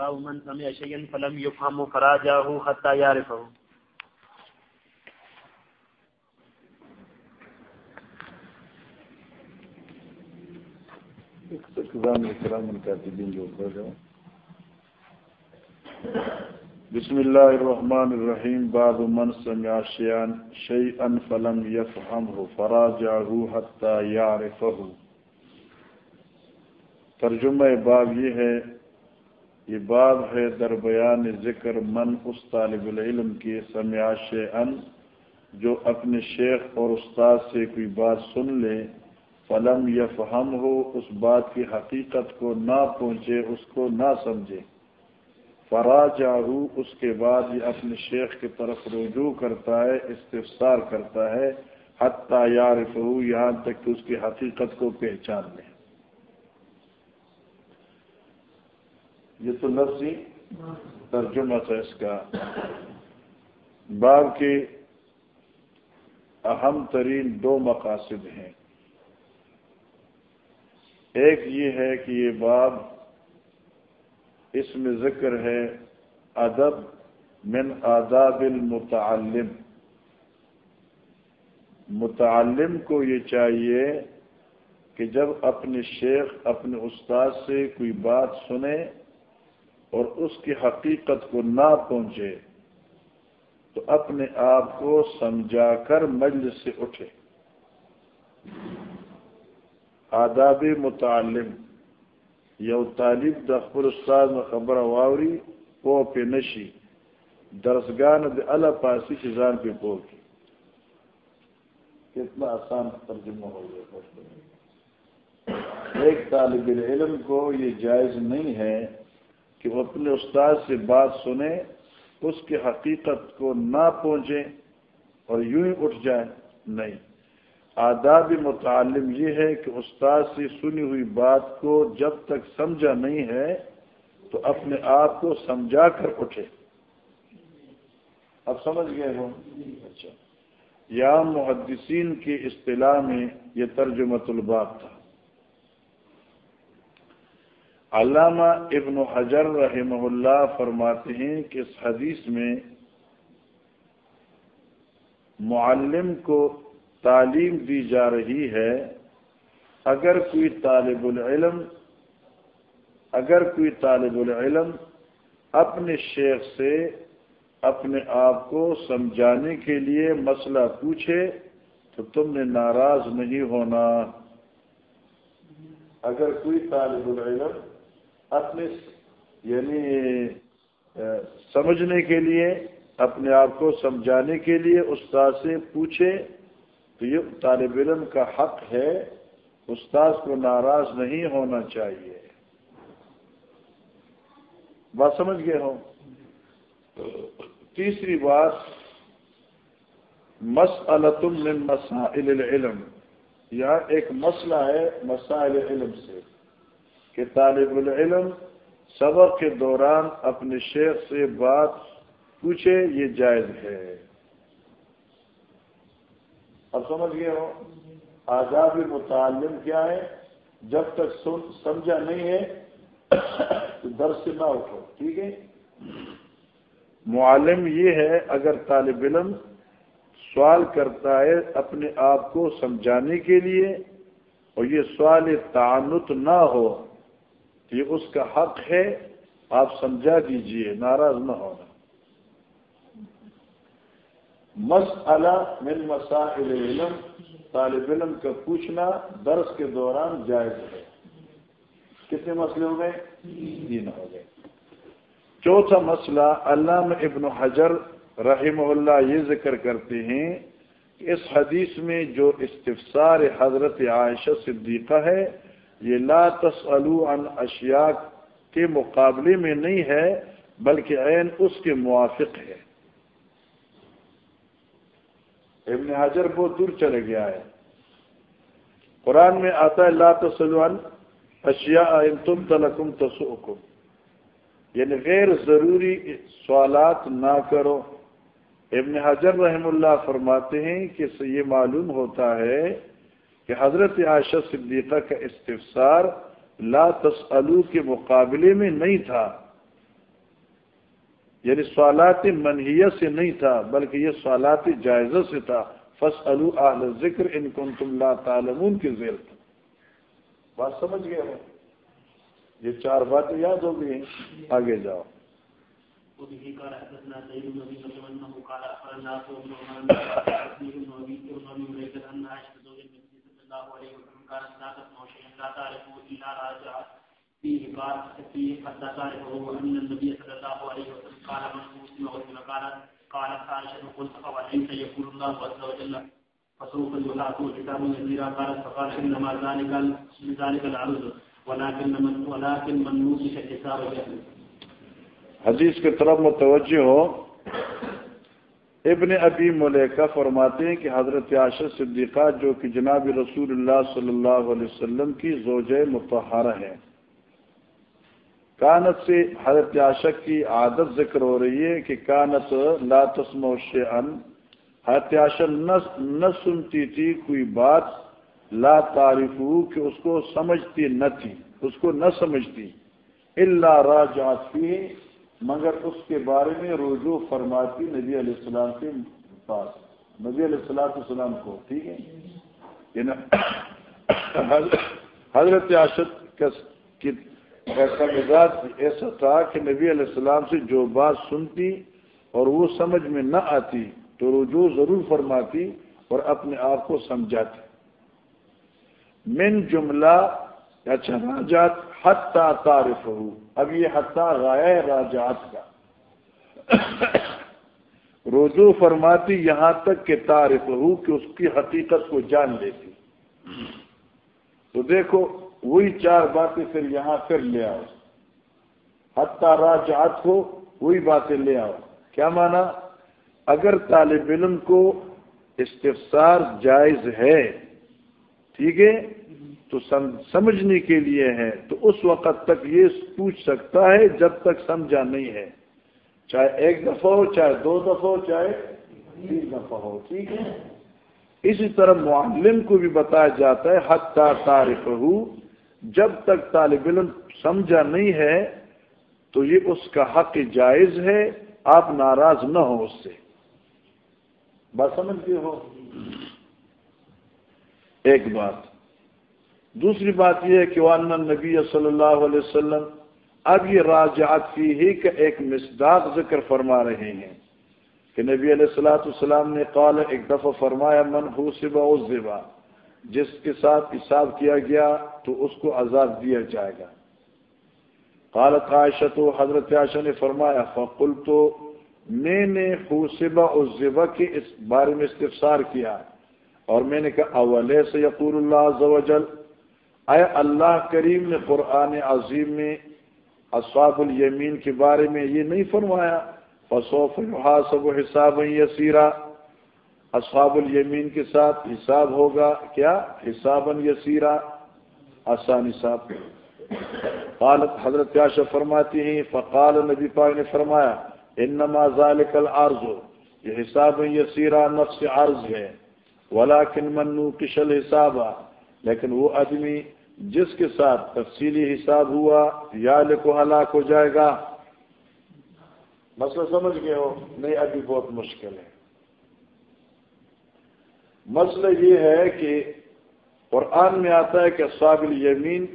باب من سمع شيئا فلم يفهم فراجعه حتى يعرفه. بسم الله الرحمن الرحيم باب من سمع شيئا شيئا فلم يفهمه فراجعه حتى يعرفه۔ ترجمہ باب یہ ہے یہ باب ہے در بیان ذکر من اس طالب العلم کی سمع شیئن جو اپنے شیخ اور استاد سے کوئی بات سن لے، فلم یا فہم ہو اس بات کی حقیقت کو نہ پہنچے اس کو نہ سمجھے۔ فراجاہو اس کے بعد یہ اپنے شیخ کی طرف رجوع کرتا ہے، استفسار کرتا ہے، حتیٰ یارف ہو یہاں تک کہ اس کی حقیقت کو پہچان لے۔ یہ تو لفظی ترجمہ تھا اس کا۔ باب کے اہم ترین دو مقاصد ہیں۔ ایک یہ ہے کہ یہ باب اس میں ذکر ہے ادب من آداب المتعلم۔ متعلم کو یہ چاہیے کہ جب اپنے شیخ، اپنے استاد سے کوئی بات سنے اور اس کی حقیقت کو نہ پہنچے تو اپنے آپ کو سمجھا کر مجلس سے اٹھے۔ آداب متعلم، یو طالب دخبر استاد میں خبر واوری پو پہ نشی درسگان دے اللہ پاسی چیزان پہ پو کی کتنا آسان ترجمہ ہو گیا۔ ایک طالب علم کو یہ جائز نہیں ہے کہ وہ اپنے استاد سے بات سنے اس کی حقیقت کو نہ پہنچے اور یوں ہی اٹھ جائے نہیں۔ آداب متعلم یہ ہے کہ استاد سے سنی ہوئی بات کو جب تک سمجھا نہیں ہے، تو اپنے آپ کو سمجھا کر اٹھے۔ اب سمجھ گئے ہو؟ اچھا۔ یا محدثین کی اصطلاح میں یہ ترجمت الباب تھا۔ علامہ ابن حجر رحمہ اللہ فرماتے ہیں کہ اس حدیث میں معلم کو تعلیم دی جا رہی ہے، اگر کوئی طالب العلم، اگر کوئی طالب العلم اپنے شیخ سے اپنے آپ کو سمجھانے کے لیے مسئلہ پوچھے تو تم نے ناراض نہیں ہونا۔ اگر کوئی طالب العلم اپنے یعنی سمجھنے کے لیے، اپنے آپ کو سمجھانے کے لیے استاد سے پوچھے تو یہ طالب علم کا حق ہے، استاد کو ناراض نہیں ہونا چاہیے۔ بات سمجھ گئے ہو تیسری بات مسلط من مسائل العلم۔ یا ایک مسئلہ ہے مسائل علم سے۔ کہ طالب العلم سبق کے دوران اپنے شیخ سے بات پوچھے، یہ جائز ہے۔ اب سمجھ گئے ہو؟ آزاد متعلم کیا ہے؟ جب تک سمجھا نہیں ہے تو در سے نہ اٹھو، ٹھیک ہے؟ معلم یہ ہے، اگر طالب علم سوال کرتا ہے اپنے آپ کو سمجھانے کے لیے اور یہ سوال تعانت نہ ہو یہ اس کا حق ہے، آپ سمجھا دیجیے، ناراض نہ ہونا مسئلہ من مسائل علم، طالب علم کا پوچھنا درس کے دوران جائز ہے۔ کتنے مسئلے ہو گئے؟ تین ہو گئے۔ چوتھا مسئلہ، علامہ ابن حجر رحم اللہ یہ ذکر کرتے ہیں کہ اس حدیث میں جو استفسار حضرت عائشہ صدیقہ ہے یہ لا تسلو عن اشیاء کے مقابلے میں نہیں ہے، بلکہ عین اس کے موافق ہے۔ ابن حجر بہت دور چلے گیا ہے۔ قرآن میں آتا ہے، لا تسلو عن اشیاء، ان تم تلکم تسوکم یعنی غیر ضروری سوالات نہ کرو۔ ابن حجر رحم اللہ فرماتے ہیں کہ یہ معلوم ہوتا ہے کہ حضرت عائشہ صدیقہ کا استفسار لا تسلو کے مقابلے میں نہیں تھا۔ یعنی سوالات منحیت سے نہیں تھا، بلکہ یہ سوالات جائزہ سے تھا۔ فص اہل ذکر ان کن تم لا تعلمون کی زیر تھا۔ بات سمجھ گئے ہو یہ چار باتیں یاد ہو گئی آگے جاؤ۔ فيه قال فيه حتى تعرفه ان النبي صلى الله عليه وسلم قال، من مسلم ومن قالت قالت عائشه قلت اوليس يقول الله عز وجل، فسوف يحاكم كتاب يسيرا قالت فقال، انما ذلك ذلك العرض ولكن من ولكن من نوسش الحساب حدیث کی طرف متوجہ ہو ابن ابی ملیکہ فرماتے ہیں کہ حضرت عاشر صدیقہ جو کہ جناب رسول اللہ صلی اللہ علیہ وسلم کی زوجہ متحرہ ہیں کانت سے حضرت عاشق کی عادت ذکر ہو رہی ہے کہ کانت لا تسم شیئن حضرت عاشق نہ سنتی تھی کوئی بات لا تعریف کہ اس کو سمجھتی نہ تھی، اس کو نہ سمجھتی۔ اللہ راجات فی مگر اس کے بارے میں رجوع فرماتی نبی علیہ السلام کے پاس۔ نبی علیہ السلام السلام کو، ٹھیک ہے؟ یعنی حضرت عاشق ایسا مزاج، ایسا تھا کہ نبی علیہ السلام سے جو بات سنتی اور وہ سمجھ میں نہ آتی تو رجوع ضرور فرماتی اور اپنے آپ کو سمجھاتی۔ من جملہ اچھا راجات حتہ تعارف ہو اب یہ حتہ رائے راجات کا۔ رجوع فرماتی یہاں تک کہ تعارف ہو کہ اس کی حقیقت کو جان لیتی۔ تو دیکھو، وہی چار باتیں پھر یہاں پھر لے آؤ۔ حتہ راجات ہو وہی باتیں لے آؤ۔ کیا مانا؟ اگر طالب علم کو استفسار جائز ہے، ٹھیک ہے؟ تو سمجھنے کے لیے ہے، تو اس وقت تک یہ پوچھ سکتا ہے جب تک سمجھا نہیں ہے۔ چاہے ایک دفعہ ہو، چاہے دو دفعہ ہو، چاہے تین دفعہ ہو، ٹھیک ہے؟ اسی طرح معلم کو بھی بتایا جاتا ہے حد تعارف ہو جب تک طالب علم سمجھا نہیں ہے، تو یہ اس کا حق جائز ہے، آپ ناراض نہ ہو اس سے۔ بات سمجھتے ہو؟ ایک بات۔ دوسری بات یہ ہے کہ وانا نبی صلی اللہ علیہ وسلم اب یہ راجعات کی ہی کا ایک مصداق ذکر فرما رہے ہیں کہ نبی علیہ السلاۃ السلام نے قال ایک دفعہ فرمایا، من حوصب زبا جس کے ساتھ حساب کیا گیا تو اس کو عذاب دیا جائے گا۔ قالت عائشہ تو حضرت عائشہ نے فرمایا فقل تو میں نے حوصبہ اور کے اس بارے میں استفسار کیا اور میں نے کہا اول سے یقور اللہ عز و جل اے اللہ کریم نے قرآن عظیم میں اصحاب الیمین کے بارے میں یہ نہیں فرمایا فصوف حاصب و حساب یسیرا۔ اصحاب الیمین کے ساتھ حساب ہوگا کیا؟ حساب یسیرا، آسان حساب۔ قالت حضرت عاشہ فرماتی ہیں، فقال نبی پاک نے فرمایا، انما ذالک العرض، یہ حساب یسیرا نفس عرض ہے، ولیکن منو کشل حساب لیکن وہ آدمی جس کے ساتھ تفصیلی حساب ہوا یا لکھو ہلاک ہو جائے گا۔ مسئلہ سمجھ گئے ہو؟ نہیں، ابھی بہت مشکل ہے۔ مسئلہ یہ ہے کہ قرآن میں آتا ہے کہ صاب الیمین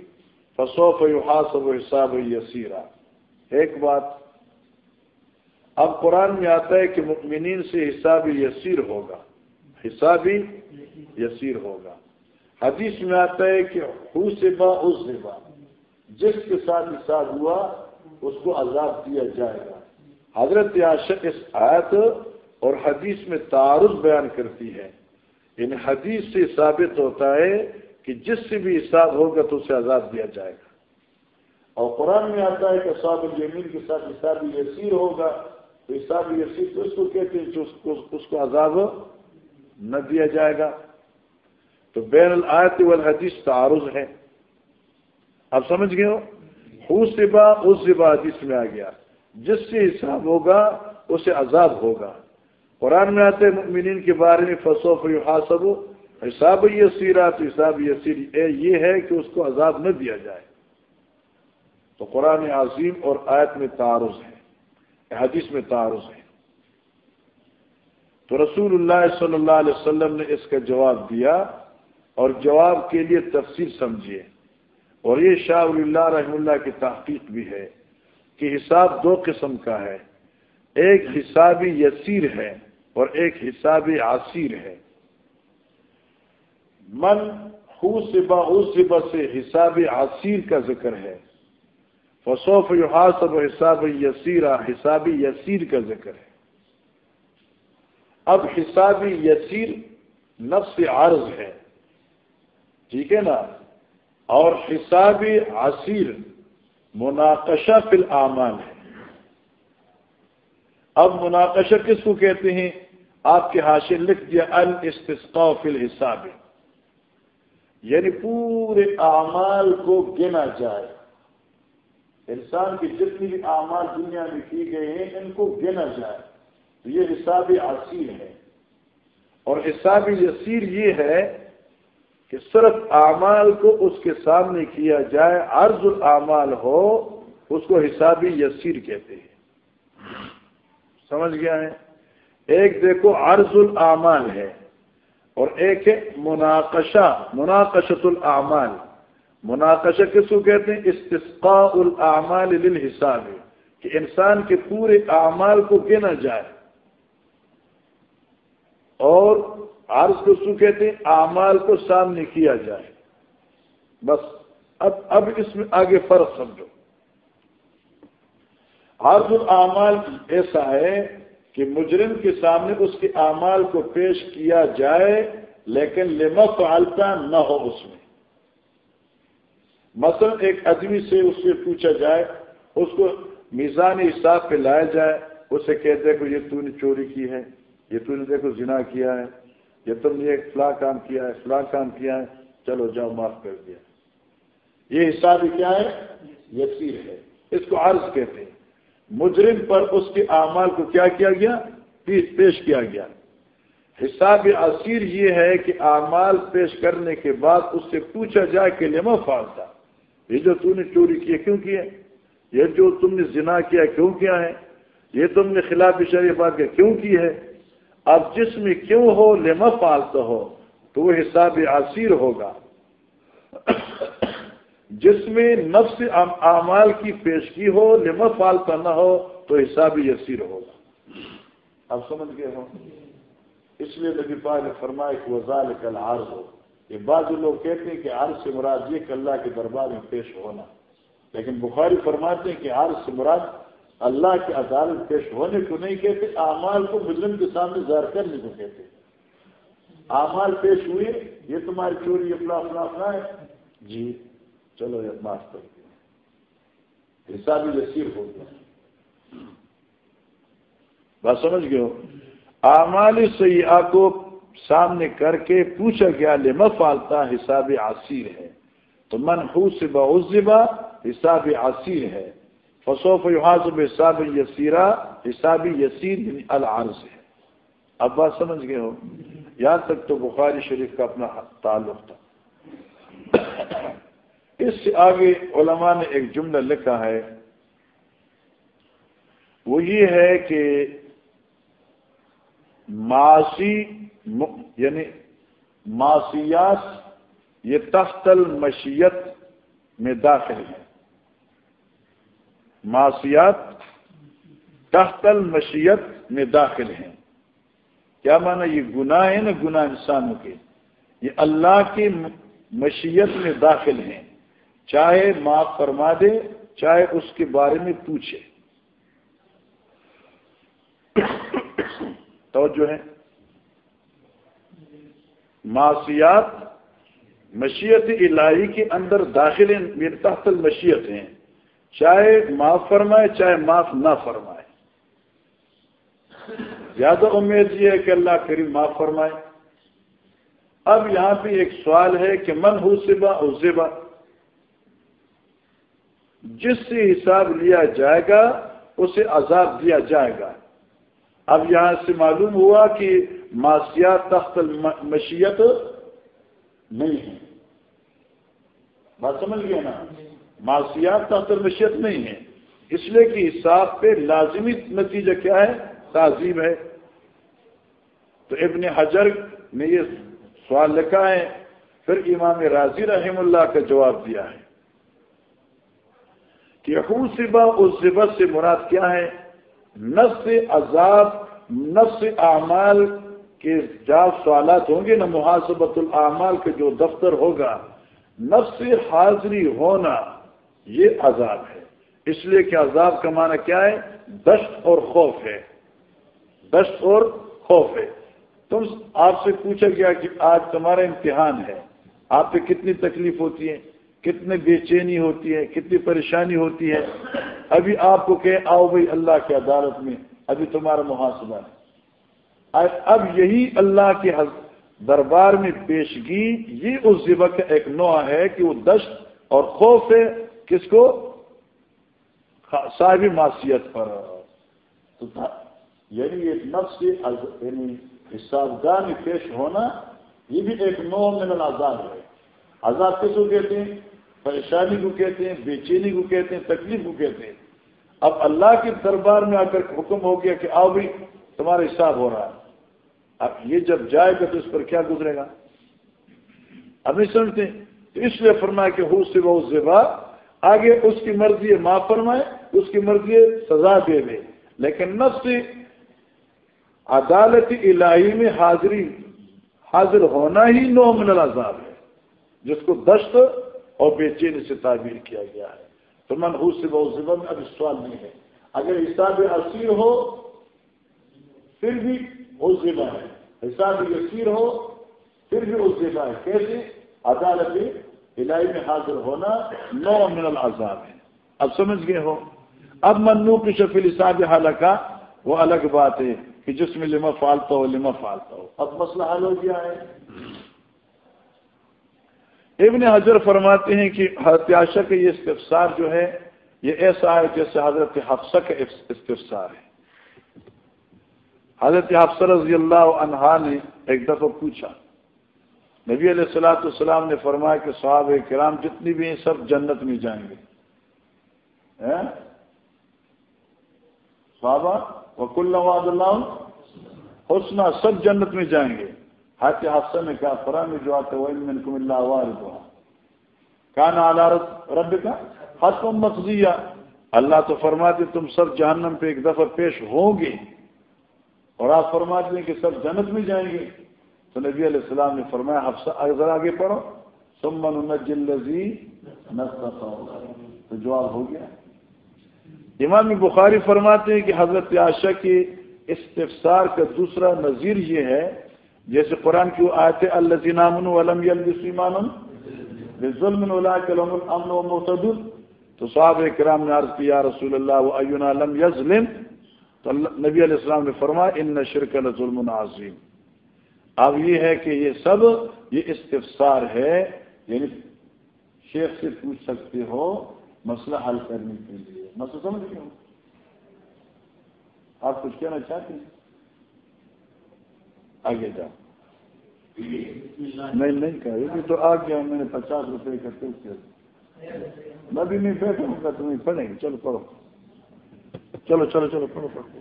فصوف یحاسب و حساب یسیرا۔ ایک بات، اب قرآن میں آتا ہے کہ مؤمنین سے حساب یسیر ہوگا۔ حساب یسیر ہوگا۔ حدیث میں آتا ہے کہ حوصبا اس جس کے ساتھ حساب ہوا، اس کو عذاب دیا جائے گا۔ حضرت عاشق اس آیت اور حدیث میں تعارف بیان کرتی ہے۔ ان حدیث سے ثابت ہوتا ہے کہ جس سے بھی حساب ہوگا تو اسے عذاب دیا جائے گا۔ اور قرآن میں آتا ہے کہ صاحب الجمین کے ساتھ حساب یسیر ہوگا۔ تو حساب یسیر تو اس کو کہتے ہیں اس کو عذاب نہ دیا جائے گا۔ تو بین الآیت والحدیث تعارض ہے۔ آپ سمجھ گئے ہو؟ حوصبا اس زبا حدیث میں آ گیا۔ جس سے حساب ہوگا، اسے عذاب ہوگا۔ قرآن میں آتے مؤمنین کے بارے میں فصوف حاصب حساب یہ سیرا تو حساب یہ یہ ہے کہ اس کو عذاب نہ دیا جائے۔ تو قرآن عظیم اور آیت میں تعارض ہے۔ حدیث میں تعارض ہے۔ تو رسول اللہ صلی اللہ علیہ وسلم نے اس کا جواب دیا۔ اور جواب کے لیے تفصیل سمجھیے۔ اور یہ شاہ اللہ رحم اللہ کی تحقیق بھی ہے کہ حساب دو قسم کا ہے۔ ایک حسابی یسیر ہے اور ایک حسابی عصیر ہے۔ من خو سبا سبا سے حساب عصیر کا ذکر ہے۔ فصوف یحاسب و حساب یسیرا حسابی یسیر کا ذکر ہے۔ اب حسابی یسیر نفس عرض ہے۔ ٹھیک ہے نا؟ اور حسابی عصیر مناقشہ فی الامان ہے۔ اب مناقشہ کس کو کہتے ہیں؟ آپ کے حاشر لکھ دیا، الاستسقاء فی الحساب۔ یعنی پورے اعمال کو گنا جائے۔ انسان کی جتنی بھی اعمال دنیا میں کی گئے ہیں، ان کو گنا جائے۔ تو یہ حساب عصیر ہے۔ اور حساب یسیر یہ ہے کہ صرف اعمال کو اس کے سامنے کیا جائے، عرض الاعمال ہو، اس کو حسابی یسیر کہتے ہیں۔ سمجھ گیا ہے؟ ایک دیکھو عرض الاعمال ہے اور ایک ہے مناقشہ مناقشت الاعمال۔ مناقشہ کس کو کہتے ہیں؟ استسقاء الاعمال للحساب، کہ انسان کے پورے اعمال کو گنا جائے۔ اور عرض کو سو کہتے ہیں، اعمال کو سامنے کیا جائے۔ بس، اب اب اس میں آگے فرق سمجھو۔ عرض الاعمال ایسا ہے کہ مجرم کے سامنے اس کے اعمال کو پیش کیا جائے، لیکن لما فعالتا نہ ہو اس میں۔ مثلا ایک آدمی سے اس سے پوچھا جائے، اس کو میزان حساب پہ لایا جائے، اسے کہتے کہ یہ تو نے چوری کی ہے۔ یہ تو نے دیکھو زنا کیا ہے، یہ تم نے ایک فلاں کام کیا ہے، فلاں کام کیا ہے، چلو جاؤ معاف کر دیا۔ یہ حساب کیا ہے؟ یسیر ہے۔ اس کو عرض کہتے ہیں۔ مجرم پر اس کے اعمال کو کیا کیا گیا؟ پیش کیا گیا۔ حساب عصیر یہ ہے کہ اعمال پیش کرنے کے بعد اس سے پوچھا جائے کہ لما فالتا یہ جو تم نے چوری کی کیوں کیا یہ جو تم نے زنا کیا کیوں کیا ہے؟ یہ تم نے خلاف شریف بات کیا کیوں کی ہے؟ اب جس میں کیوں ہو لما فالتا ہو، تو وہ حساب عصیر ہوگا۔ جس میں نفس اعمال کی پیشگی ہو لما فالتا نہ ہو، تو حساب یسیر ہوگا۔ اب سمجھ گئے ہو اس لیے نبی پاک نے فرمایا کہ وزال کل عرض ہو یہ بعض لوگ کہتے ہیں کہ عرض سے مراد یہ کہ اللہ کے دربار میں پیش ہونا۔ لیکن بخاری فرماتے ہیں کہ عرض سے مراد اللہ کے عدالت پیش ہونے کو نہیں کہتے، اعمال کو مجرم کے سامنے ظاہر کرنے کو کہتے۔ اعمال پیش ہوئے، یہ تمہاری چوری اپنا اپنا اپنا ہے۔ جی چلو یہ معاف کر دیا حساب یسیر ہو گیا۔ بات سمجھ گئے ہو؟ اعمال سیاح کو سامنے کر کے پوچھا گیا لما فالتا حساب عصیر ہے۔ تو من سے بزبا حساب عصیر ہے۔ فصوف یحاظب حساب یسیرا حساب یسیر یعنی العرض. ہے اب بات سمجھ گئے ہو؟ یہاں تک تو بخاری شریف کا اپنا تعلق تھا۔ اس سے آگے علماء نے ایک جملہ لکھا ہے۔ وہ یہ ہے کہ معاشی یعنی معاشیات یہ تخت المشیت میں داخل ہے معاشیات تحت المشیت میں داخل ہیں۔ کیا مانا یہ گناہ ہے نا گناہ انسانوں کے۔ یہ اللہ کی مشیت میں داخل ہیں۔ چاہے معاف فرما دے، چاہے اس کے بارے میں پوچھے۔ توجہ ہے۔ معاشیات مشیت الہی کے اندر داخل میرے یعنی تحت المشیت ہیں۔ چاہے معاف فرمائے، چاہے معاف نہ فرمائے۔ زیادہ امید یہ ہے کہ اللہ کریم معاف فرمائے۔ اب یہاں پہ ایک سوال ہے کہ من ہو سبا اور زبا۔ جس سے حساب لیا جائے گا، اسے عذاب دیا جائے گا۔ اب یہاں سے معلوم ہوا کہ معاشیات تخت مشیت نہیں ہے بات سمجھ گئے نا؟ معاشیات تحت مشیت نہیں ہے۔ اس لیے کہ حساب پہ لازمی نتیجہ کیا ہے؟ تعظیم ہے۔ تو ابن حجر نے یہ سوال لکھا ہے، پھر امام راضی رحم اللہ کا جواب دیا ہے کہ حوصبہ اس ضبط سے مراد کیا ہے؟ نفس عذاب، نفس اعمال کے جاب سوالات ہوں گے نا محاسبت الاعمال کے جو دفتر ہوگا، نفس حاضری ہونا یہ عذاب ہے۔ اس لیے کہ عذاب کا معنی کیا ہے؟ دشت اور خوف ہے۔ دشت اور خوف ہے۔ تم آپ سے پوچھا گیا کہ آج تمہارا امتحان ہے۔ آپ پہ کتنی تکلیف ہوتی ہے؟ کتنی بے چینی ہوتی ہے؟ کتنی پریشانی ہوتی ہے؟ ابھی آپ کو کہ آؤ بھائی اللہ کی عدالت میں ابھی تمہارا محاسبہ ہے۔ اب یہی اللہ کے دربار میں پیشگی، یہ اس ذبح کا ایک نوع ہے کہ وہ دشت اور خوف ہے۔ کس کو؟ صاحب معاشیت پر۔ یعنی ایک نفس یعنی حسابگاہ میں پیش ہونا، یہ بھی ایک نو من العذاب ہے۔ عذاب کس کو کہتے ہیں؟ پریشانی کو کہتے ہیں بے چینی کو کہتے ہیں، تکلیف کو کہتے ہیں۔ اب اللہ کے دربار میں آ کر حکم ہو گیا کہ آؤ بھی تمہارا حساب ہو رہا ہے۔ اب یہ جب جائے گا تو اس پر کیا گزرے گا؟ اب نہیں سمجھتے۔ تو اس لیے فرمایا کہ ہو سے وہ زبا آگے اس کی مرضی ہے معاف فرمائے، اس کی مرضی ہے سزا دے دے۔ لیکن نفس عدالت الہی میں حاضری، حاضر ہونا ہی نو من العذاب ہے، جس کو دست اور بے چین سے تعبیر کیا گیا ہے۔ تو منحوس سے بہت زبا میں اب سوال نہیں ہے۔ اگر حساب اسیر ہو، پھر بھی اس ذبح ہے۔ حساب یسیر ہو، پھر بھی اس ذبح ہے۔ کیسے؟ عدالت الہی میں حاضر ہونا نو من العذاب ہے۔ اب سمجھ گئے ہو؟ اب منو کی شفیل حساب حالکا وہ الگ بات ہے کہ جس میں لما فالتا ہو، لما فالتا ہو۔ اب مسئلہ حل ہو گیا ہے۔ ابن حضر فرماتے ہیں کہ حضرت کا یہ استفسار جو ہے، یہ ایسا ہے جیسے حضرت حفصہ کا استفسار ہے۔ حضرت حفصہ رضی اللہ عنہا نے ایک دفعہ پوچھا نبی علیہ السلاۃ السلام نے فرمایا کہ صحابہ کرام جتنی بھی ہیں سب جنت میں جائیں گے۔ صحابہ وکل نواز اللہ حسنا سب جنت میں جائیں گے۔ حاطی حادثہ نے کہا فرا میں جو آتا وہ کم اللہ وار کان عالارت رب کا حسم مقضیہ اللہ تو فرماتے تم سب جہنم پہ ایک دفعہ پیش ہوں گے۔ اور آپ فرماتے ہیں کہ سب جنت میں جائیں گے۔ تو نبی علیہ السلام نے فرمایا، حفصہ اگر آگے پڑھو۔ سمن جلزی تو جواب ہو گیا۔ امام بخاری فرماتے ہیں کہ حضرت عاشق کے استفسار کا دوسرا نظیر یہ ہے، جیسے قرآن کی آیت الزینام علم یلسیمان ظلم الامن و محتد تو صاحب کرام نے عرض کیا رسول اللہ، و علم یزلم تو نبی علیہ السلام نے فرمایا، ان شرک ظلم عظیم۔ اب یہ ہے کہ یہ سب یہ استفسار ہے یعنی شیخ سے پوچھ سکتے ہو مسئلہ حل کرنے کے لیے۔ مسئلہ سمجھ گئے آپ کچھ کہنا چاہتے ہیں؟ آگے جاؤ۔ نہیں نہیں کہا۔ تو آ گیا، میں نے پچاس روپے کا ٹیک کیا میں بھی نہیں بیٹھوں گا تمہیں پڑھیں گے۔ چلو پڑھو۔ چلو چلو چلو، پڑھو پڑھو۔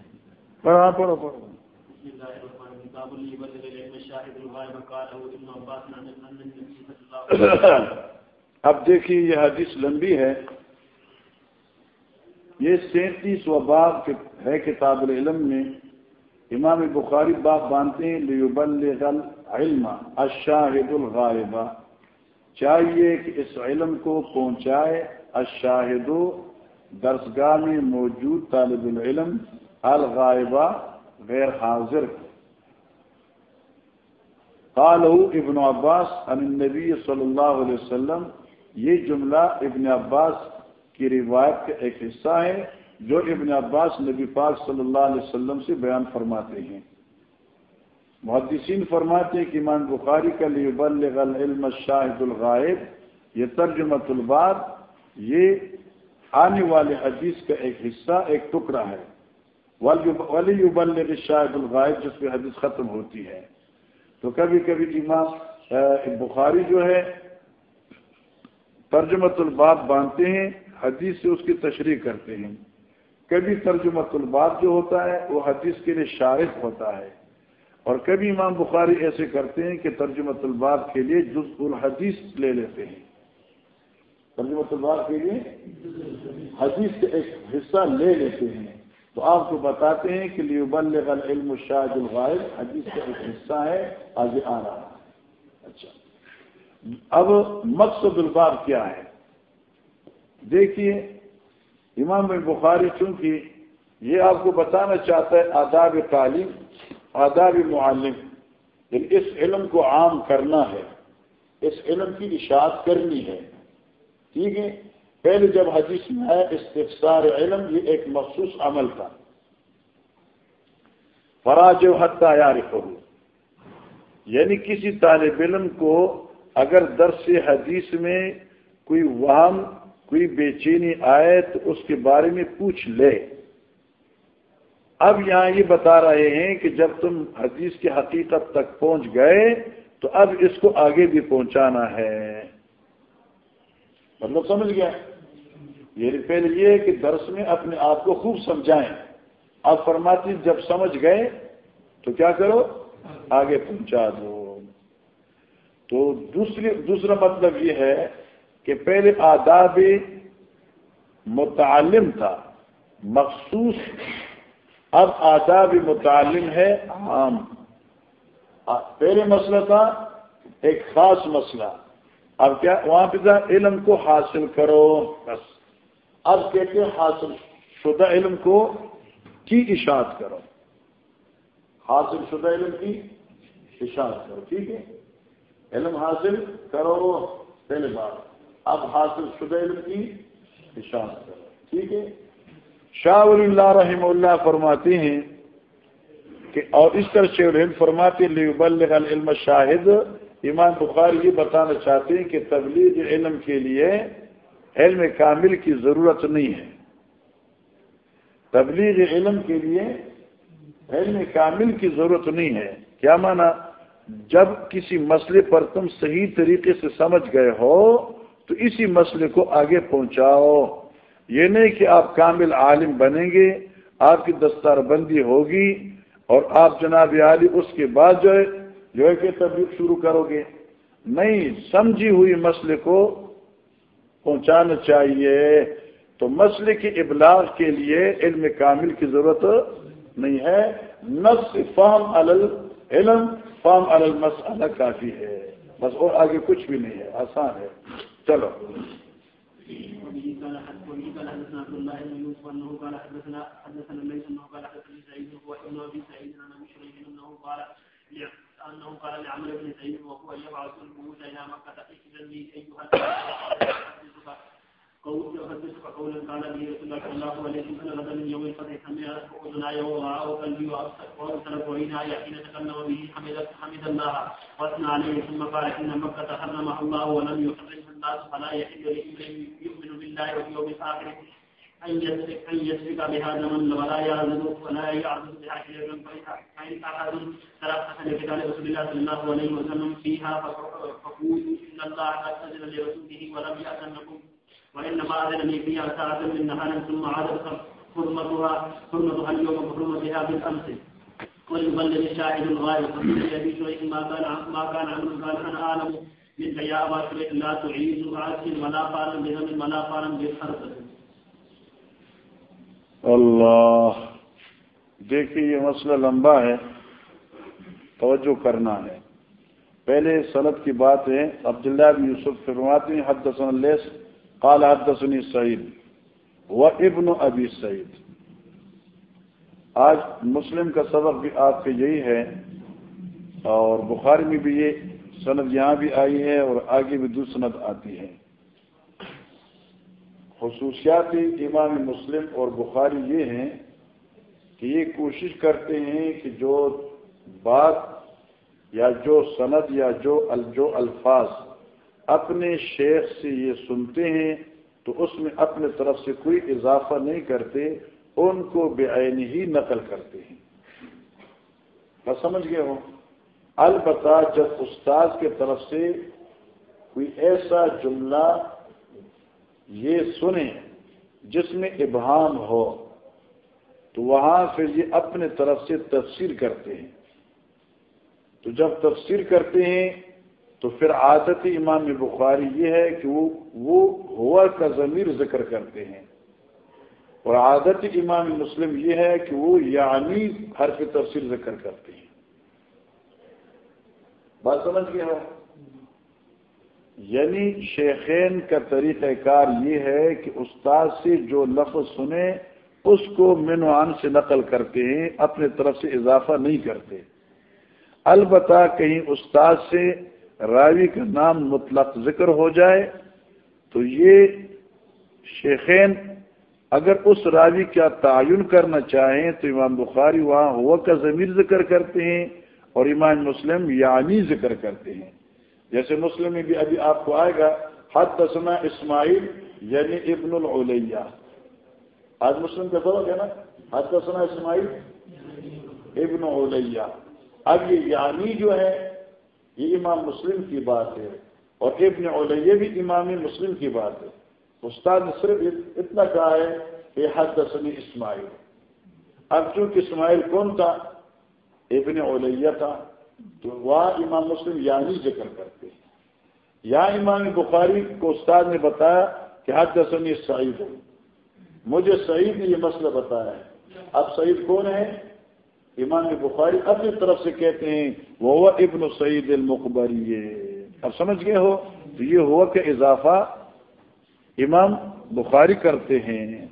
پڑھو ہاں پڑھو۔ پڑھو اب دیکھیے، یہ حدیث لمبی ہے۔ یہ سینتیس و باب ہے کتاب العلم میں۔ امام بخاری باب باندھتے ہیں علم الشاہد الغائبہ چاہیے کہ اس علم کو پہنچائے۔ الشاہد درسگاہ میں موجود طالب العلم، الغائبہ غیر حاضر قالہ ابن عباس عن النبی صلی اللہ علیہ وسلم، یہ جملہ ابن عباس کی روایت کا ایک حصہ ہے جو ابن عباس نبی پاک صلی اللہ علیہ وسلم سے بیان فرماتے ہیں۔ محدثین فرماتے ہیں کہ ایمان بخاری کا لیبلغ العلم الشاہد الغائب، یہ ترجمت الباد یہ آنے والے حدیث کا ایک حصہ، ایک ٹکڑا ہے۔ ولی ابلغ شاہد الغائب، جس پہ حدیث ختم ہوتی ہے۔ تو کبھی کبھی امام بخاری جو ہے ترجمت الباب باندھتے ہیں، حدیث سے اس کی تشریح کرتے ہیں۔ کبھی ترجمت الباب جو ہوتا ہے، وہ حدیث کے لیے شارف ہوتا ہے۔ اور کبھی امام بخاری ایسے کرتے ہیں کہ ترجمت الباب کے لیے جز الحدیث لے لیتے ہیں۔ ترجمت الباب کے لیے حدیث کا ایک حصہ لے لیتے ہیں۔ تو آپ کو بتاتے ہیں کہ لیبل علم شاہد الغائب، حدیث کا ایک حصہ ہے، آگے آ رہا ہے۔ اچھا۔ اب مقصد الباب کیا ہے؟ دیکھیے، امام بخاری چونکہ یہ آپ کو بتانا چاہتا ہے آداب تعلیم، آداب معلم اس علم کو عام کرنا ہے، اس علم کی اشاعت کرنی ہے۔ ٹھیک ہے؟ پہلے جب حدیث میں ہے استفسار علم، یہ ایک مخصوص عمل تھا۔ فراج و حتہ یار یعنی کسی طالب علم کو اگر درس حدیث میں کوئی وہم، کوئی بے چینی آئے تو اس کے بارے میں پوچھ لے۔ اب یہاں یہ بتا رہے ہیں کہ جب تم حدیث کی حقیقت تک پہنچ گئے تو اب اس کو آگے بھی پہنچانا ہے۔ مطلب سمجھ گیا؟ یہ پہلے یہ کہ درس میں اپنے آپ کو خوب سمجھائیں۔ آپ فرماتی جب سمجھ گئے تو کیا کرو؟ آگے پہنچا دو۔ تو دوسری، دوسرا مطلب یہ ہے کہ پہلے آداب متعلم تھا۔ مخصوص اب آداب متعلم ہے عام۔ پہلے مسئلہ تھا، ایک خاص مسئلہ۔ اب کیا؟ وہاں پہ علم کو حاصل کرو۔ بس۔ اب کہتے ہیں حاصل شدہ علم کو کی اشاعت کرو۔ حاصل شدہ علم کی اشاعت کرو، ٹھیک ہے؟ علم حاصل کرو پہلے بات۔ اب حاصل شدہ علم کی اشاعت کرو، ٹھیک ہے؟ شاہ ولی اللہ رحم اللہ فرماتے ہیں کہ، اور اس طرح سے فرماتے علم شاہد ایمان بخار یہ بتانا چاہتے ہیں کہ تبلیغ علم کے لیے علم کامل کی ضرورت نہیں ہے۔ تبلیغ علم کے لیے علم کامل کی ضرورت نہیں ہے۔ کیا مانا؟ جب کسی مسئلے پر تم صحیح طریقے سے سمجھ گئے ہو، تو اسی مسئلے کو آگے پہنچاؤ۔ یہ نہیں کہ آپ کامل عالم بنیں گے، آپ کی دستار بندی ہوگی اور آپ جناب عالی اس کے بعد جو ہے جو ہے کہ تبلیغ شروع کرو گے۔ نہیں، سمجھی ہوئی مسئلے کو پہنچانا چاہیے، تو مسئلے کی ابلاغ کے لیے علم کامل کی ضرورت نہیں ہے۔ نفس فام علم فام المسئلہ کافی ہے۔ بس اور آگے کچھ بھی نہیں ہے، آسان ہے۔ چلو۔ أنه قال لعمر بن سعيد وهو يبعث البيوت إلى مكة إذن لي أيها قول يحدثك قولا قال به رسول الله صلى الله عليه وسلم غدا من يوم الفتح سمع أذناي ووعى قلبي وأبصر وعيناي حين تكلم به حمد حمد الله واثنى عليه ثم قال إن مكة حرمها الله ولم يحرمها الناس فلا يحل لإمرئ يؤمن بالله واليوم الآخر. أن يسرق أن يسرق بها دما ولا يعذب ولا يعذب بها شيئا فإن أحد ترك لقتال رسول الله صلى الله عليه وسلم فيها فقولوا إن الله قد أذن لرسوله ولم يأذن لكم وإنما أذن فيها ساعة من نهار ثم عادت حرمتها حرمتها اليوم بحرمتها بالأمس. وليبلغ الشاهد الغائب فقل يبي شيء ما كان ما كان عمرو قال أنا أعلم من يا أبا شريك لا تعيد بعث ولا قارن بذنب ولا قارن بالحرب. اللہ دیکھیے یہ مسئلہ لمبا ہے، توجہ کرنا ہے۔ پہلے صنعت کی بات ہے، عبداللہ بن یوسف فرماتی حدثنا اللیس قال حدثنی سعید و ابن ابی سعید۔ آج مسلم کا سبق بھی آپ کے یہی ہے، اور بخاری میں بھی یہ سند یہاں بھی آئی ہے اور آگے بھی دو سند آتی ہے خصوصیات امام مسلم اور بخاری یہ ہیں کہ یہ کوشش کرتے ہیں کہ جو بات یا جو سند یا جو جو الفاظ اپنے شیخ سے یہ سنتے ہیں تو اس میں اپنے طرف سے کوئی اضافہ نہیں کرتے، ان کو بے عین ہی نقل کرتے ہیں۔ بس سمجھ گئے ہوں البتہ جب استاد کے طرف سے کوئی ایسا جملہ یہ سنیں جس میں ابہام ہو، تو وہاں پھر یہ اپنے طرف سے تفسیر کرتے ہیں۔ تو جب تفسیر کرتے ہیں، تو پھر عادت امام بخاری یہ ہے کہ وہ وہ ہوا کا ضمیر ذکر کرتے ہیں۔ اور عادت امام مسلم یہ ہے کہ وہ یعنی حرف تفسیر ذکر کرتے ہیں۔ بات سمجھ گیا ہو؟ یعنی شیخین کا طریقہ کار یہ ہے کہ استاد سے جو لفظ سنے، اس کو مینوان سے نقل کرتے ہیں، اپنے طرف سے اضافہ نہیں کرتے۔ البتہ کہیں استاد سے راوی کا نام مطلق ذکر ہو جائے، تو یہ شیخین اگر اس راوی کا تعین کرنا چاہیں، تو امام بخاری وہاں ہوا کا ضمیر ذکر کرتے ہیں اور امام مسلم یعنی ذکر کرتے ہیں۔ جیسے مسلم میں بھی ابھی آپ کو آئے گا، حد تسنا اسماعیل یعنی ابن العلیہ۔ آج مسلم کا سبق ہے نا؟ حد تسنا اسماعیل؟ ابن علیہ۔ اب یہ یعنی جو ہے، یہ امام مسلم کی بات ہے، اور ابن علیہ بھی امام مسلم کی بات ہے۔ استاد نے صرف اتنا کہا ہے کہ حد تسنی اسماعیل۔ اب چونکہ اسماعیل کون تھا؟ ابن علیہ تھا۔ تو وہاں امام مسلم یعنی ذکر کرتے ہیں۔ یا امام بخاری کو استاد نے بتایا کہ حد دسنی سعید۔ ہو مجھے سعید نے یہ مسئلہ بتایا ہے۔ اب سعید کون ہے؟ امام بخاری اپنی طرف سے کہتے ہیں، وہ ابن سعید المقبری۔ اب سمجھ گئے ہو؟ تو یہ ہوا کہ اضافہ امام بخاری کرتے ہیں۔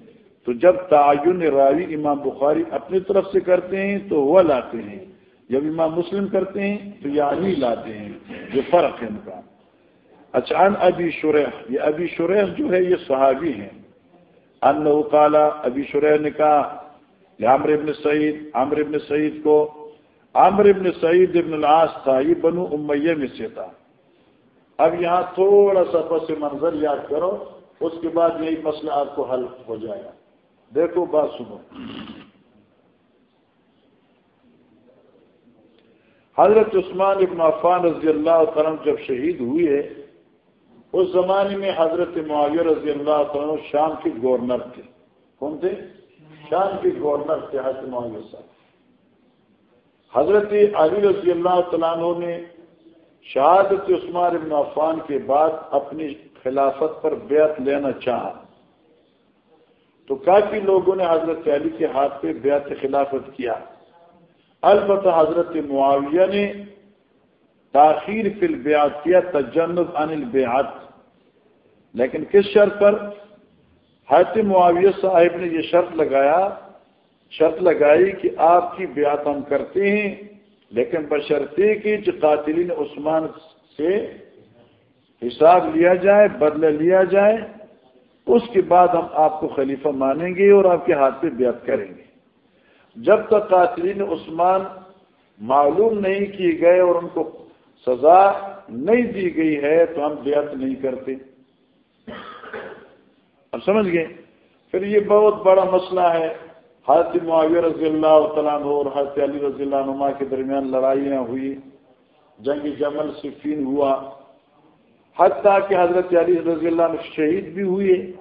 تو جب تعین راوی امام بخاری اپنی طرف سے کرتے ہیں تو وہ لاتے ہیں۔ جب امام مسلم کرتے ہیں تو یعنی لاتے ہیں، یہ فرق ہے ان کا۔ اچھا ان ابی شریح، یہ ابی شریح جو ہے، یہ صحابی ہیں۔ ان کالا ابی شریح نے کہا عامر ابن سعید عامر ابن سعید کو عامر ابن سعید ابن العاص تھا، یہ بنو امیہ میں سے تھا۔ اب یہاں تھوڑا سا پس منظر یاد کرو، اس کے بعد یہی مسئلہ آپ کو حل ہو جائے گا۔ دیکھو، بات سنو۔ حضرت عثمان ابن عفان رضی اللہ کرم جب شہید ہوئے اس زمانے میں حضرت معاویہ رضی اللہ کرم شام کے گورنر تھے۔ کون تھے؟ شام کے گورنر تھے حضرت معاویہ صاحب۔ حضرت علی رضی اللہ تعالیٰ نے شہادت عثمان ابن عفان کے بعد اپنی خلافت پر بیعت لینا چاہا۔ تو کافی لوگوں نے حضرت علی کے ہاتھ پہ بیعت خلافت کیا۔ البتہ حضرت معاویہ نے تاخیر فی البیات کیا تجنب عن البیات لیکن کس شرط پر؟ حضرت معاویہ صاحب نے یہ شرط لگایا، شرط لگائی کہ آپ کی بیعت ہم کرتے ہیں، لیکن بشرطے کی جو قاتلین عثمان سے حساب لیا جائے، بدلہ لیا جائے، اس کے بعد ہم آپ کو خلیفہ مانیں گے اور آپ کے ہاتھ پہ بیعت کریں گے۔ جب تک قاتلین عثمان معلوم نہیں کیے گئے اور ان کو سزا نہیں دی گئی ہے، تو ہم بیعت نہیں کرتے۔ اب سمجھ گئے؟ پھر یہ بہت بڑا مسئلہ ہے۔ حضرت معاویہ رضی اللہ تعالیٰ اور حضرت علی رضی اللہ عنہ کے درمیان لڑائیاں ہوئی۔ جنگ جمل صفین ہوا۔ حتیٰ کہ حضرت علی رضی اللہ عنہ شہید بھی ہوئے۔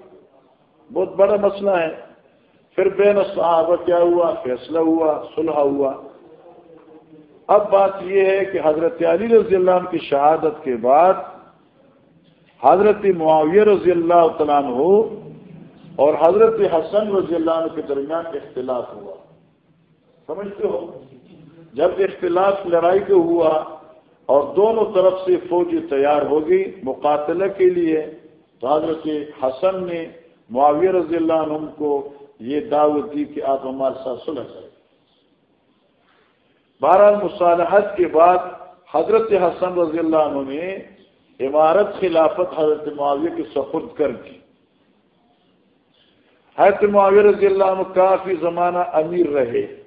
بہت بڑا مسئلہ ہے۔ پھر بے صحابہ کیا ہوا؟ فیصلہ ہوا، صلح ہوا۔ اب بات یہ ہے کہ حضرت علی رضی اللہ عنہ کی شہادت کے بعد حضرت معاویہ رضی اللہ تعالیٰ عنہ اور حضرت حسن رضی اللہ عنہ کے درمیان اختلاف ہوا۔ سمجھتے ہو؟ جب اختلاف لڑائی کے ہوا اور دونوں طرف سے فوجی تیار ہو گئی مقاتلہ کے لیے، تو حضرت حسن نے معاویہ رضی اللہ عنہ کو یہ دعوت دی کہ آپ ہمارے ساتھ سلح کریں۔ بارہ مصالحت کے بعد حضرت حسن رضی اللہ عنہ نے عمارت خلافت حضرت معاویہ کی سفرد کر دی۔ حضرت معاویہ رضی اللہ عنہ کافی زمانہ امیر رہے۔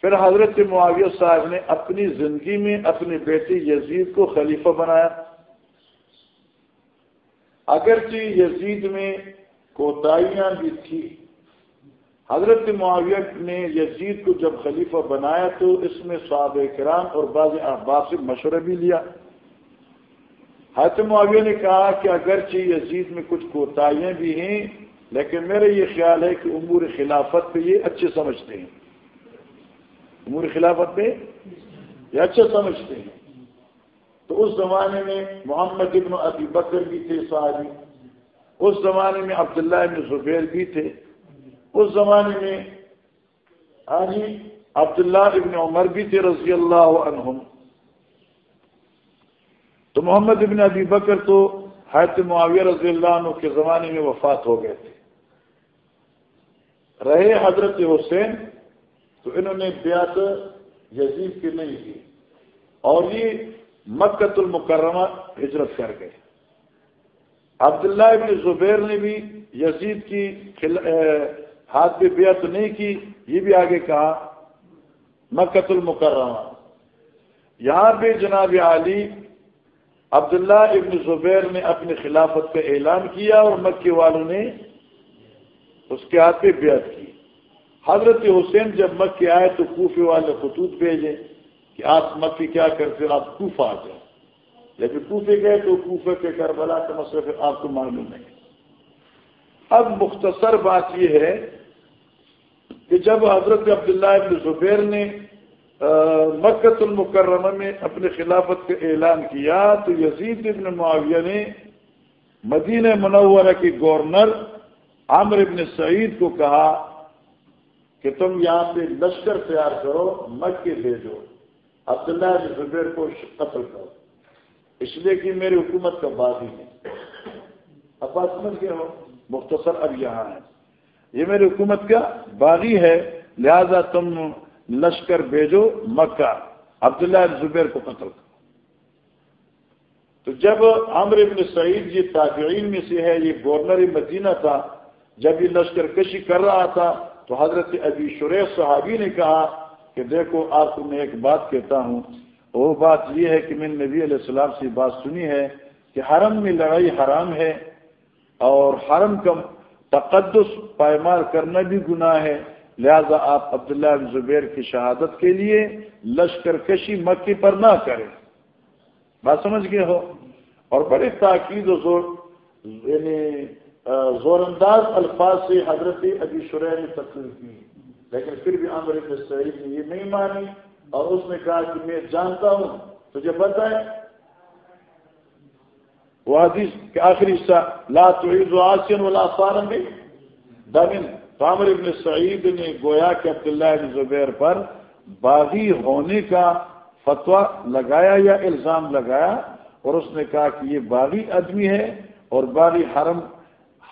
پھر حضرت معاویہ صاحب نے اپنی زندگی میں اپنے بیٹے یزید کو خلیفہ بنایا۔ اگرچہ یزید میں کوتاہیاں بھی تھی۔ حضرت معاویہ نے یزید کو جب خلیفہ بنایا تو اس میں صحاب کرام اور بعض احباب سے مشورہ بھی لیا۔ حضرت معاویہ نے کہا کہ اگرچہ یزید میں کچھ کوتاہیاں بھی ہیں، لیکن میرا یہ خیال ہے کہ امور خلافت پہ یہ اچھے سمجھتے ہیں۔ امور خلافت پہ یہ اچھے سمجھتے ہیں۔ تو اس زمانے میں محمد ابن ابی بکر بھی تھے صحابی۔ اس زمانے میں عبداللہ ابن زبیر بھی تھے۔ اس زمانے میں آجی عبداللہ ابن عمر بھی تھے رضی اللہ عنہم۔ تو محمد ابن ابی بکر تو حیرت معاویہ رضی اللہ عنہ کے زمانے میں وفات ہو گئے تھے۔ رہے حضرت حسین تو انہوں نے بیعت یزید کی نہیں کی اور یہ مکت المکرمہ ہجرت کر گئے۔ عبداللہ ابن زبیر نے بھی یزید کی ہاتھ پہ بیعت نہیں کی، یہ بھی آگے کہا مکت المکرمہ۔ یہاں پہ جناب علی عبداللہ ابن زبیر نے اپنی خلافت کا اعلان کیا اور مکے والوں نے اس کے ہاتھ پہ بیعت کی۔ حضرت حسین جب مکے آئے تو کوفے والے خطوط بھیجے کہ آپ مکے کیا کرتے آپ کوفہ آ جائیں۔ لیکن کوفے گئے تو کوفے کے کربلا کا مسئلہ پھر آپ کو معلوم نہیں۔ اب مختصر بات یہ ہے کہ جب حضرت عبداللہ ابن زبیر نے مکت المکرمہ میں اپنے خلافت کا اعلان کیا، تو یزید ابن معاویہ نے مدینہ منورہ کے گورنر عامر ابن سعید کو کہا کہ تم یہاں پہ لشکر تیار کرو، مکے بھیجو۔ عبداللہ ابن زبیر کو قتل کرو۔ اس لیے کہ میری حکومت کا بات ہی ہے۔ اب بات سمجھ گئے ہو؟ مختصر اب یہاں ہے۔ یہ میری حکومت کا باغی ہے۔ لہذا تم لشکر بھیجو مکہ۔ عبداللہ زبیر کو قتل کرو۔ تو جب عمر ابن سعید یہ تابعین میں سے ہے، یہ گورنر مدینہ تھا، جب یہ لشکر کشی کر رہا تھا، تو حضرت ابی شریف صحابی نے کہا کہ دیکھو آپ کو میں ایک بات کہتا ہوں۔ وہ بات یہ ہے کہ میں نے نبی علیہ السلام سے بات سنی ہے کہ حرم میں لڑائی حرام ہے اور حرم کا تقدس پائمال کرنا بھی گناہ ہے۔ لہذا آپ عبداللہ بن زبیر کی شہادت کے لیے لشکر کشی مکی پر نہ کریں۔ بات سمجھ گئے ہو؟ اور بڑے تاکید و زور یعنی زور انداز الفاظ سے حضرت ابھی شرح نے تقریر کی، لیکن پھر بھی عامر سعید نے یہ نہیں مانی۔ اور اس نے کہا کہ میں جانتا ہوں، تجھے پتا ہے؟ وہ حدیث کے آخری حصہ، لا تعید آسین ولا فارم بھی؟ دمن عامر ابن سعید نے گویا کہ عبداللہ ابن زبیر پر باغی ہونے کا فتویٰ لگایا یا الزام لگایا اور اس نے کہا کہ یہ باغی آدمی ہے اور باغی حرم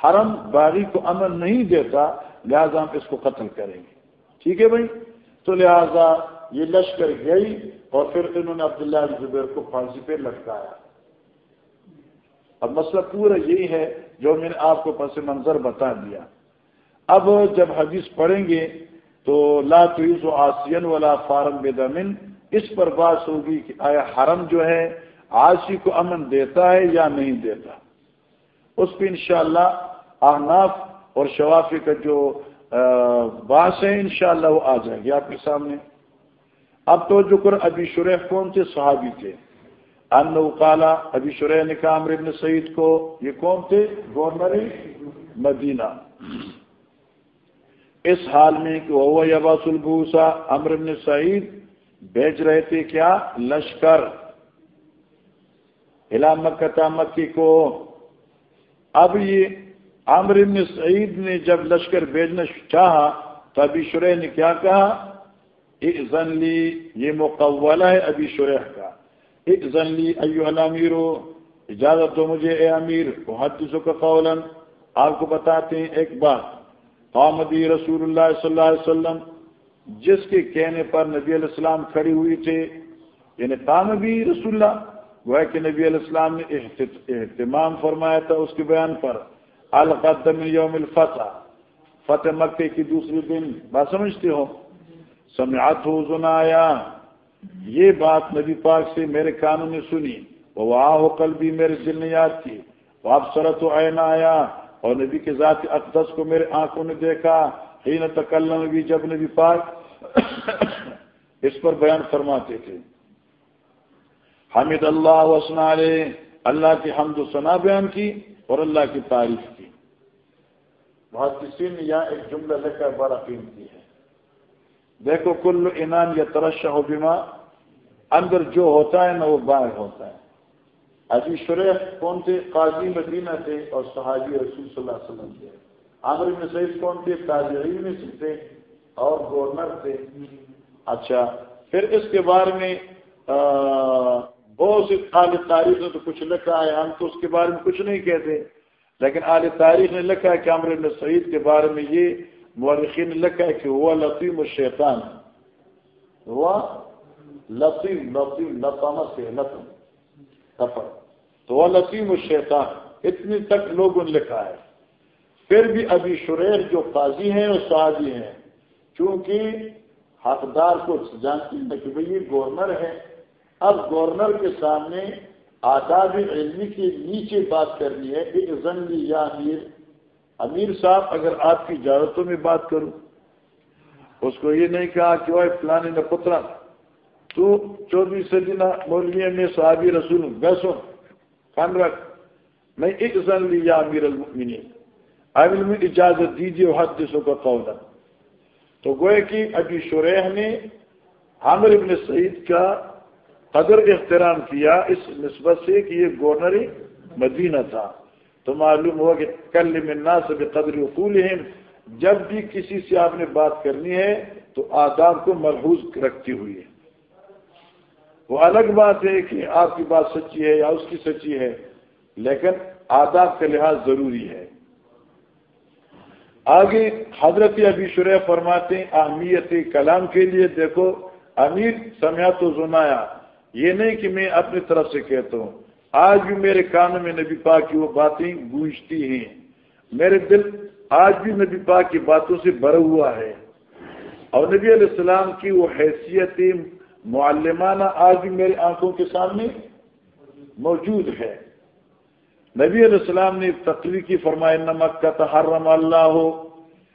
حرم باغی کو امن نہیں دیتا، لہذا ہم اس کو قتل کریں گے۔ ٹھیک ہے بھائی؟ تو لہذا یہ لشکر گئی اور پھر انہوں نے عبداللہ زبیر کو پھانسی پہ لٹکایا۔ اب مسئلہ پورا یہی ہے جو میں نے آپ کو پس منظر بتا دیا۔ اب جب حدیث پڑھیں گے تو لا تویز و آسین والا فارم بے اس پر بات ہوگی کہ آیا حرم جو ہے آسی کو امن دیتا ہے یا نہیں دیتا۔ اس پہ انشاءاللہ احناف اور شوافی کا جو باس ہے انشاءاللہ وہ آ جائیں گے۔ آپ کے سامنے اب تو جو کر ابھی شریح کون تھے؟ صحابی تھے۔ ان کالا ابھی شریح نے کہا امر ابن سعید کو یہ کون تھے؟ گورنر مدینہ۔ اس حال میں کہ وہ یباس البوسا امر ابن سعید بیچ رہے تھے کیا؟ لشکر۔ مکہ مکی کو۔ اب یہ عامر ابن سعید نے جب لشکر بھیجنا چاہا تو ابھی شرح نے کیا کہا؟ ایک لی یہ مقولہ ہے ابھی شرح کا۔ ایک لی ایو الامیر، اجازت دو مجھے، اے امیر محدثوں کا قولا، آپ کو بتاتے ہیں ایک بات۔ قامدی رسول اللہ صلی اللہ علیہ وسلم، جس کے کہنے پر نبی علیہ السلام کھڑی ہوئی تھے یعنی قامدی رسول اللہ، وہ کہ نبی علیہ السلام نے اہتمام فرمایا تھا اس کے بیان پر۔ القدم یوم الفتح، فتح مکے کی دوسری دن۔ بات سمجھتے ہو؟ سمعت ہو سنایا یہ بات نبی پاک سے میرے کانوں نے سنی. وہ آ کل بھی میرے دل نے یاد کی. وہ آپ سرت و عین آیا اور نبی کے ذات اقدس کو میرے آنکھوں نے دیکھا. ہی نہ تکلم بھی جب نبی پاک اس پر بیان فرماتے تھے. حمد اللہ وسنا علیہ. اللہ کی حمد و ثنا بیان کی اور اللہ کی تعریف کی. بہت کسی نے یہاں ایک جملہ لکھا ہے، بڑا قیمتی ہے. دیکھو، کل انعام یا ترشہ ہو بیما اندر جو ہوتا ہے نا وہ باہر ہوتا ہے۔ ابھی شریف کون تھے؟ قاضی مدینہ تھے اور صحابی رسول صلی اللہ علیہ وسلم تھے۔ عامر میں سعید کون تھے؟ تاجری میں سے تھے اور گورنر تھے۔ اچھا پھر اس کے بارے میں بہت سی عال تاریخ نے تو کچھ لکھا ہے، ہم تو اس کے بارے میں کچھ نہیں کہتے۔ لیکن عال تاریخ نے لکھا ہے کہ عامر بن سعید کے بارے میں یہ مورخین لکھا ہے کہ وہ لطیم و شیطان ہوا لطیم لطیم لطامہ سے لطم. سفر تو وہ لطیم و شیطان اتنی تک لوگوں نے لکھا ہے. پھر بھی ابھی شریر جو قاضی ہیں وہ شادی ہیں، چونکہ حقدار کو جانتی ہیں کہ بھئی یہ گورنر ہے اب گورنر کے سامنے آداب علمی کے نیچے بات کرنی ہے ایک زنگی یا امیر امیر صاحب، اگر آپ کی اجازتوں میں بات کروں، اس کو یہ نہیں کہا کہ وہ فلانے نے پترا، تو چودہویں صدی مولوی میں صحابی رسول بیسو کان رکھ، میں ایک زنگی یا امیر المؤمنین۔ عامل میں اجازت دیجیے حد کا قولا تو گوئے کہ ابھی شریح نے حامر ابن سعید کا قدر احترام کیا اس نسبت سے کہ یہ گورنر مدینہ تھا۔ تو معلوم ہوا کہ کل منا سے قدر اقول جب بھی کسی سے آپ نے بات کرنی ہے تو آداب کو مرحوظ رکھتی ہوئی ہے۔ وہ الگ بات ہے کہ آپ کی بات سچی ہے یا اس کی سچی ہے، لیکن آداب کا لحاظ ضروری ہے۔ آگے حضرت ابھی شرح فرماتے ہیں، اہمیت کلام کے لیے دیکھو، امیر سمیا تو سنایا یہ نہیں کہ میں اپنی طرف سے کہتا ہوں۔ آج بھی میرے کان میں نبی پاک کی وہ باتیں گونجتی ہیں۔ میرے دل آج بھی نبی پاک کی باتوں سے بھرا ہوا ہے۔ اور نبی علیہ السلام کی وہ حیثیت معلمانہ آج بھی میری آنکھوں کے سامنے موجود ہے۔ نبی علیہ السلام نے تقریر کی فرمائے نمک کا تحرم اللہ۔ ہو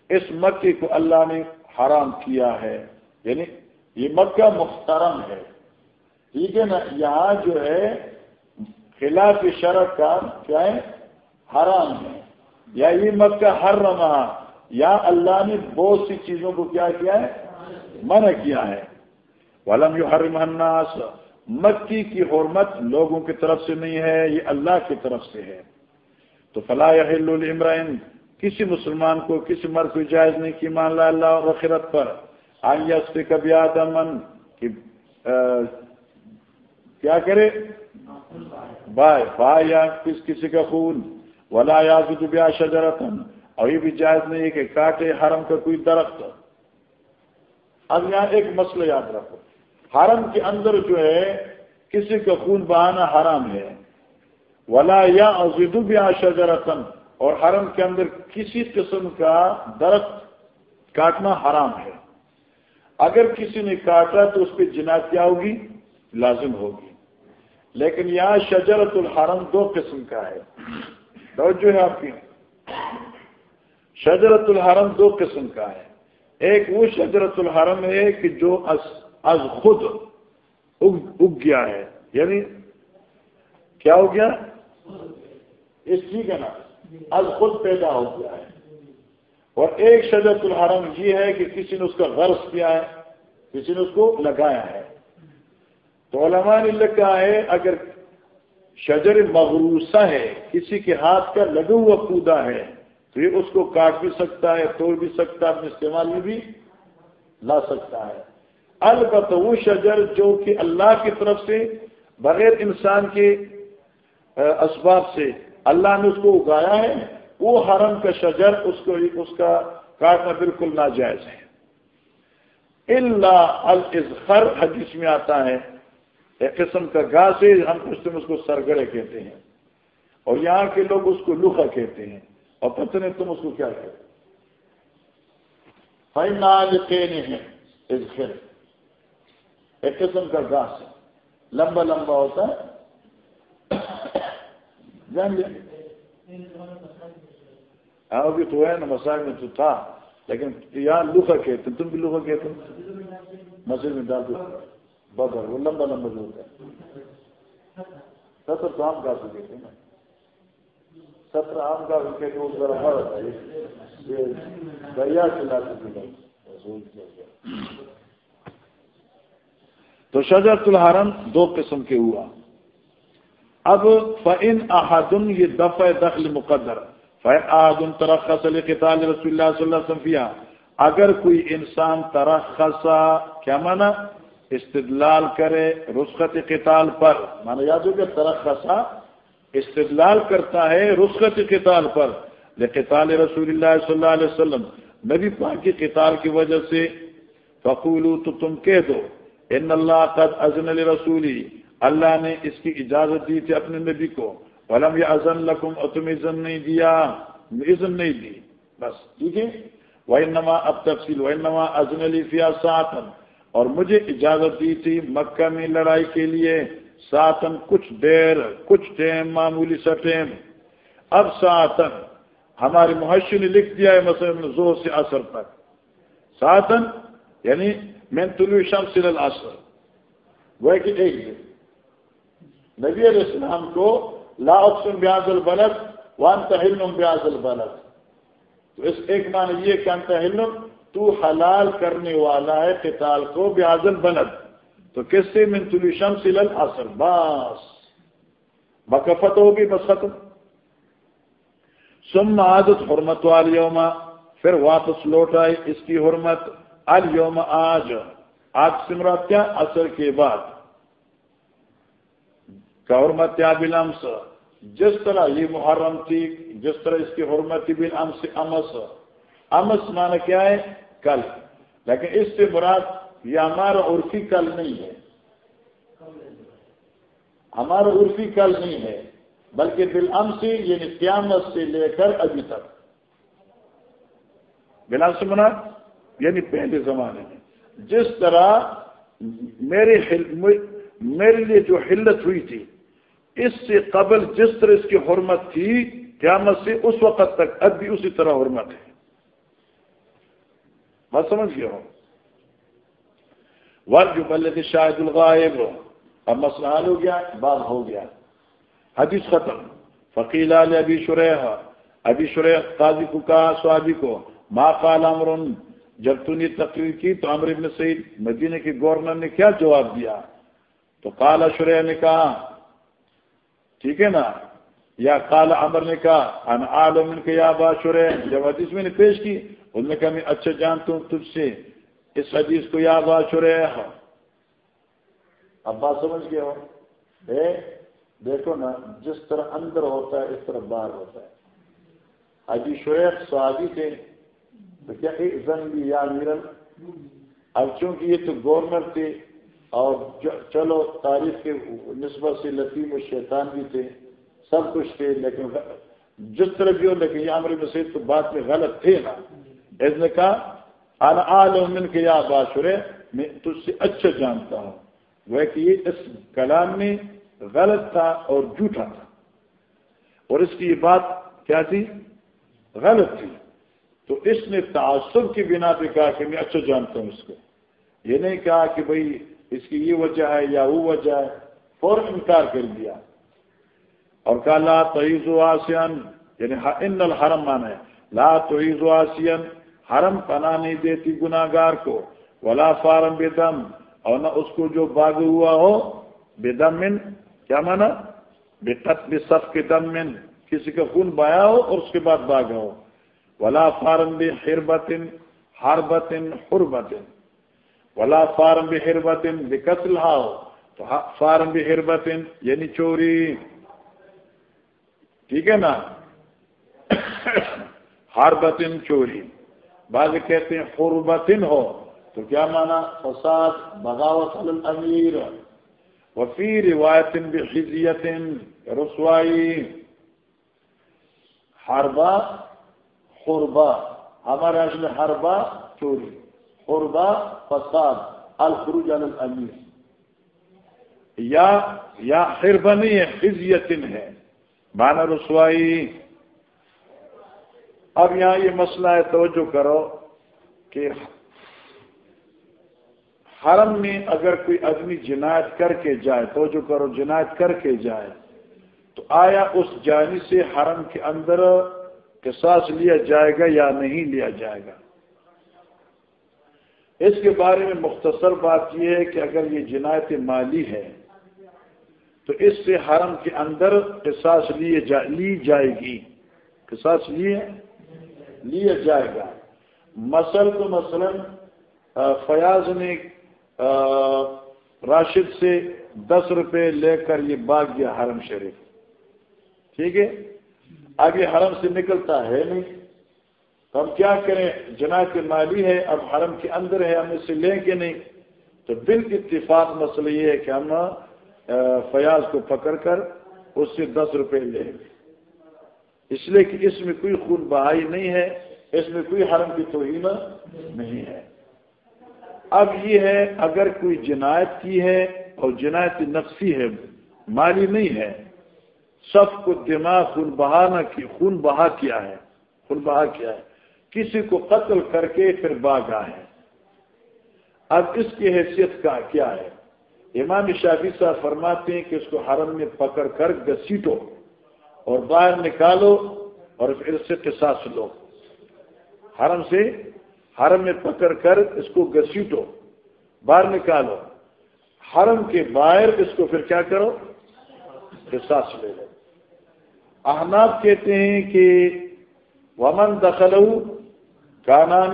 اس مکے کو اللہ نے حرام کیا ہے۔ یعنی یہ مکہ محترم ہے۔ ٹھیک ہے نا؟ یہاں جو ہے خلاف شرط کا کیا ہے؟ حرام ہے۔ یا یہ مکہ ہر رما یا اللہ نے بہت سی چیزوں کو کیا کیا ہے؟ منع کیا ہے۔ ولم یو ہر الناس۔ مکی کی حرمت لوگوں کی طرف سے نہیں ہے، یہ اللہ کی طرف سے ہے۔ تو فلاح عمرائن کسی مسلمان کو، کسی مرد کو جائز نہیں کی مان لا اللہ اور خرت پر۔ آئیے اس کبھی آدمن۔ کہ کیا کرے؟ بائے بھائی یا کس کسی کا خون؟ ولا یاد بیا شجرتن اور یہ بھی جائز نہیں ہے کہ کاٹے حرم کا کوئی درخت۔ اب یہاں ایک مسئلہ یاد رکھو۔ حرم کے اندر جو ہے، کسی کا خون بہانا حرام ہے۔ ولا یا ازدو بھی شجرتن اور حرم کے اندر کسی قسم کا درخت کاٹنا حرام ہے۔ اگر کسی نے کاٹا تو اس پہ جنات کیا ہوگی؟ لازم ہوگی۔ لیکن یہاں شجرت الحرم دو قسم کا ہے۔ جو ہے آپ کی۔ شجرت الحرم دو قسم کا ہے۔ ایک وہ شجرت الحرم ہے کہ جو از خود اگ گیا ہے۔ یعنی کیا ہو گیا؟ اس ٹھیک ہے نا از خود پیدا ہو گیا ہے۔ اور ایک شجرت الحرم یہ ہے کہ کسی نے اس کا غرض کیا ہے، کسی نے اس کو لگایا ہے۔ تو علماء نے لکھا ہے، اگر شجر مغروسہ ہے، کسی کے ہاتھ کا لگا ہوا کودا ہے، تو یہ اس کو کاٹ بھی سکتا ہے، توڑ بھی سکتا ہے، اپنے استعمال میں بھی لا سکتا ہے۔ البتہ وہ شجر جو کہ اللہ کی طرف سے بغیر انسان کے اسباب سے اللہ نے اس کو اگایا ہے، وہ حرم کا شجر اس کو، اس کا کاٹنا بالکل ناجائز ہے۔ اللہ الزخر حدیث میں آتا ہے۔ ایک قسم کا گھاس ہے ہم اس کو سرگڑے کہتے ہیں۔ اور یہاں کے لوگ اس کو لوکھا کہتے ہیں۔ اور پتہ نہیں تم اس کو کیا کہتے ہیں ایک قسم کا گھاس ہے لمبا لمبا ہوتا ہے۔ جان ہاں ابھی تو ہے نا مسائل میں تو تھا۔ لیکن یہاں لوکھا کہتے تم بھی لوکھا کہتے مسجد میں ڈال دو بدر، وہ لمبا لمبا جو ہوتا ہے۔ ستر تو ہم گھاس کہتے ہیں نا۔ سترہ آم کا بھی کہ وہ ذرا بڑا یہ دریا چلا چکی تو شجرت الحرم دو قسم کے ہوا۔ اب فن احدن یہ دفع دخل مقدر۔ فعن فن ترخص قتال رسول اللہ صلی اللہ علیہ وسلم فیہا اگر کوئی انسان ترخصا کیا مانا استدلال کرے رسخت قتال پر۔ مانا یاد ہو کہ ترخصا استدلال کرتا ہے رسخت قتال پر۔ لقتال رسول اللہ صلی اللہ علیہ وسلم۔ نبی پاک کی قتال کی وجہ سے فقولو تو تم کہہ دو، ان اللہ قد ازن رسولی اللہ نے اس کی اجازت دی تھی اپنے نبی کو۔ ولم یا ازن لکم اور تم عزن نہیں دیا۔ عزن نہیں دی۔ بس، ٹھیک ہے؟ وہ نما اب تفصیل وہ نما ازن علی فیا ساتن اور مجھے اجازت دی تھی مکہ میں لڑائی کے لیے۔ ساتن کچھ دیر، کچھ ٹائم معمولی سا ٹائم اب ساتن ہمارے محشی نے لکھ دیا ہے، مثلا زور سے اثر تک ساتن یعنی میں طلوع شمس الاثر وہ کہ ایک دن۔ نبی علیہ السلام کو لا اقسم بیاض البلد وان تہلم بیاض البلد۔ تو اس ایک معنی یہ کہ انتہلم تو حلال کرنے والا ہے، قتال کو بیاض البلد تو کس سے؟ من طلوع شمس الاثر بس۔ بکفت ہوگی، بس ختم۔ سم عادت حرمت والیوما پھر واپس لوٹ آئی اس کی حرمت۔ الوم آج۔ آج سمرات کیا؟ اثر کے بعد۔ کا حرمت یا بلامس جس طرح یہ محرم تھی، جس طرح اس کی حرمت بن امس۔ امس۔ امس مانا کیا ہے؟ کل۔ لیکن اس سے مراد یہ ہمارا عرفی کل نہیں ہے۔ ہمارا عرفی کل نہیں ہے، بلکہ دل ام سے یعنی قیامت سے لے کر ابھی تک۔ بلا سے منا یعنی پہلے زمانے میں۔ جس طرح میرے میرے لیے جو حلت ہوئی تھی، اس سے قبل جس طرح اس کی حرمت تھی، قیامت سے اس وقت تک اب بھی اسی طرح حرمت ہے۔ بات سمجھ گیا ہوں ورج بلد شاہد الغائب۔ اب مسئلہ حل ہو گیا بات ہو گیا۔ حدیث ختم۔ فقیل علی ابی شریح ابی شریح قاضی کو کہا سوادی کو، ما قال امر؟ جب تو نے تقریر کی تو عمر ابن سعید مدینے کے گورنر نے کیا جواب دیا؟ تو کالا شریح نے کہا، ٹھیک ہے نا؟ یا کالا امر نے کہا ان عالم کے یا با شریح جب حدیث میں نے پیش کی ان نے کہا، میں اچھا جانتا ہوں تجھ سے، اس حدیث کو یا با شریح اب بات سمجھ گیا ہو؟ دیکھو نا، جس طرح اندر ہوتا ہے، اس طرح باہر ہوتا ہے۔ ابھی شعیب صحابی تھے، تو کیا زن بھی یا میرن اب چونکہ یہ تو گورنر تھے، اور چلو، تاریخ کے نسبت سے لطیم و شیطان بھی تھے، سب کچھ تھے، لیکن جس طرح بھی ہو، لیکن یہ عمر مسیح تو بات میں غلط تھے نا۔ اس نے کہا عالمن کے یا باشرے میں تجھ سے اچھا جانتا ہوں۔ وہ کہ یہ اس کلام میں غلط تھا اور جھوٹا تھا۔ اور اس کی یہ بات کیا تھی؟ غلط تھی۔ تو اس نے تعصب کی بنا پہ کہا کہ میں اچھا جانتا ہوں اس کو۔ یہ نہیں کہا کہ بھائی اس کی یہ وجہ ہے یا وہ وجہ ہے، فوراً انکار کر دیا۔ اور کہا، لا تعیز و آسین یعنی ان الحرم مانا ہے۔ لا تعیز و آسین حرم پناہ نہیں دیتی گناگار کو، ولا فارم بے دم اور نہ اس کو جو باغ ہوا ہو بے دم کیا مانا؟ بے تت بے سف کے دم میں کسی کا خون بایا ہو اور اس کے بعد باغا ہو۔ ولا فارم بے حربتن ہربتن حربتن۔ ولا فارم بے حربتن بے قتل ہو۔ تو فارم بے حربتن یعنی چوری۔ ٹھیک ہے نا؟ ہربتن چوری۔ بعض کہتے ہیں حربتن ہو، تو کیا مانا؟ فساد، بغاوت الامیر. وفی روایت بحزیت رسوائی. حربا خربا ہمارے اصل میں چوری. خربا فساد. الخروج عن الامیر. یا یا حربا نہیں ہے خزیت ہے. مانا رسوائی. اب یہاں یہ مسئلہ ہے، توجہ کرو کہ حرم میں اگر کوئی آدمی جنایت کر کے جائے تو جو کرو، جنایت کر کے جائے، تو آیا اس جانی سے حرم کے اندر قصاص لیا جائے گا یا نہیں لیا جائے گا؟ اس کے بارے میں مختصر بات یہ ہے کہ اگر یہ جنایت مالی ہے، تو اس سے حرم کے اندر قصاص لیے جا، لی جائے گی۔ قصاص لیے لیا جائے گا۔ مسل تو مثلا فیاض نے راشد سے دس روپے لے کر یہ باغ گیا حرم شریف۔ ٹھیک ہے؟ آگے حرم سے نکلتا ہے نہیں۔ تو ہم کیا کریں؟ جناب مالی ہے، اب حرم کے اندر ہے، ہم اسے لیں گے نہیں؟ تو بال اتفاق مسئلہ یہ ہے کہ ہم فیاض کو پکڑ کر اس سے دس روپے لیں گے اس لیے کہ اس میں کوئی خون بہائی نہیں ہے، اس میں کوئی حرم کی توہین نہیں ہے۔ اب یہ ہے، اگر کوئی جنایت کی ہے اور جنایت نفسی ہے، مالی نہیں ہے، سب کو دماغ خون بہانا کی، خون بہا کیا ہے، خون بہا کیا ہے۔ کسی کو قتل کر کے پھر باغا ہے اب اس کی حیثیت کا کیا ہے؟ امام شافی صاحب فرماتے ہیں کہ اس کو حرم میں پکڑ کر گسیٹو اور باہر نکالو اور پھر اس سے قصاص لو۔ حرم سے حرم میں پکڑ کر اس کو گسیٹو باہر نکالو۔ حرم کے باہر اس کو پھر کیا کرو؟ قصاص لے لو۔ احناب کہتے ہیں کہ ومن دخل کا نام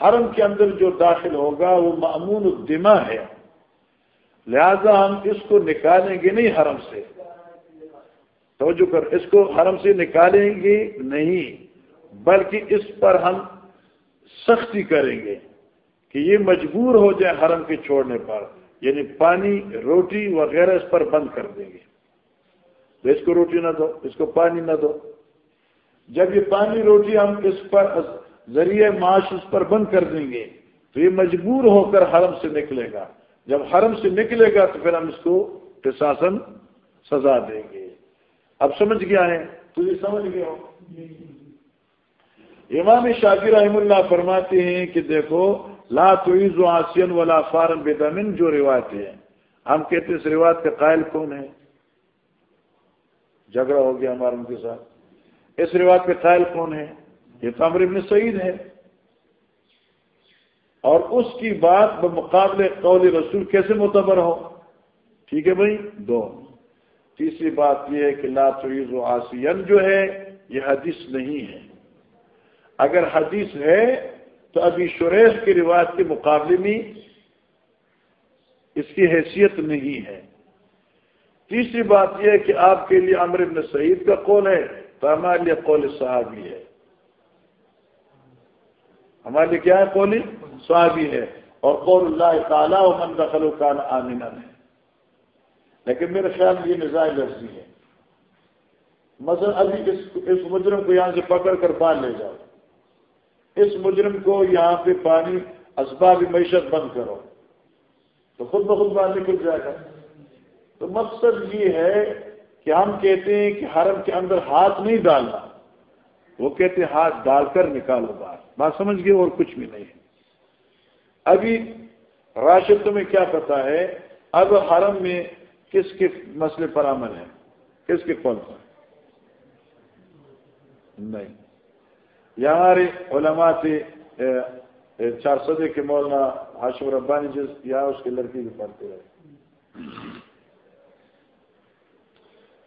حرم کے اندر جو داخل ہوگا وہ معمون الدماء ہے۔ لہذا ہم اس کو نکالیں گے نہیں حرم سے۔ توجہ کر، اس کو حرم سے نکالیں گے نہیں، بلکہ اس پر ہم سختی کریں گے کہ یہ مجبور ہو جائے حرم کے چھوڑنے پر یعنی پانی، روٹی وغیرہ اس پر بند کر دیں گے۔ تو اس کو روٹی نہ دو، اس کو پانی نہ دو۔ جب یہ پانی، روٹی ہم اس پر، ذریعہ معاش اس پر بند کر دیں گے، تو یہ مجبور ہو کر حرم سے نکلے گا۔ جب حرم سے نکلے گا، تو پھر ہم اس کو پرشاسن سزا دیں گے۔ اب سمجھ گیا ہے؟ تو یہ سمجھ گیا ہو امام شافی رحم اللہ فرماتے ہیں کہ دیکھو لا تویز و آسین ولا فارم بدمن جو روایت ہے۔ ہم کہتے ہیں اس روایت کا قائل کون ہے جھگڑا ہو گیا ہمارا ان کے ساتھ۔ اس روایت کے قائل کون ہے یہ تو امر ابن سعید ہے۔ اور اس کی بات بمقابلے قول رسول کیسے معتبر ہو؟ ٹھیک ہے بھائی؟ دو۔ تیسری بات یہ ہے کہ لا تویز و آسین جو ہے، یہ حدیث نہیں ہے۔ اگر حدیث ہے تو ابھی شریش کی روایت کے مقابلے میں اس کی حیثیت نہیں ہے۔ تیسری بات یہ ہے کہ آپ کے لیے امر ابن سعید کا قول ہے، تو ہمارے لیے قول صحابی ہے۔ ہمارے لیے کیا ہے قول؟ صحابی ہے۔ اور قول اللہ تعالیٰ و من دخل کان آمین ہے۔ لیکن میرے خیال میں یہ مزاج لفظی ہے۔ مثلا ابھی اس اس مجرم کو یہاں سے پکڑ کر باہر لے جاؤ۔ اس مجرم کو یہاں پہ پانی اسباب معیشت بند کرو۔ تو خود بخود باہر نکل جائے گا۔ تو مقصد یہ ہے کہ ہم کہتے ہیں کہ حرم کے اندر ہاتھ نہیں ڈالنا۔ وہ کہتے ہیں ہاتھ ڈال کر نکالو باہر۔ بات سمجھ گئے اور کچھ بھی نہیں۔ ہے ابھی راشد تمہیں کیا پتا ہے؟ اب حرم میں کس کے مسئلے پر عمل ہے؟ کس کے کون پر؟ نہیں۔ یہاں علماء تھے چار سدے کے مولانا ہاشم ربانی جس، یا اس کی لڑکی بھی پڑھتے رہے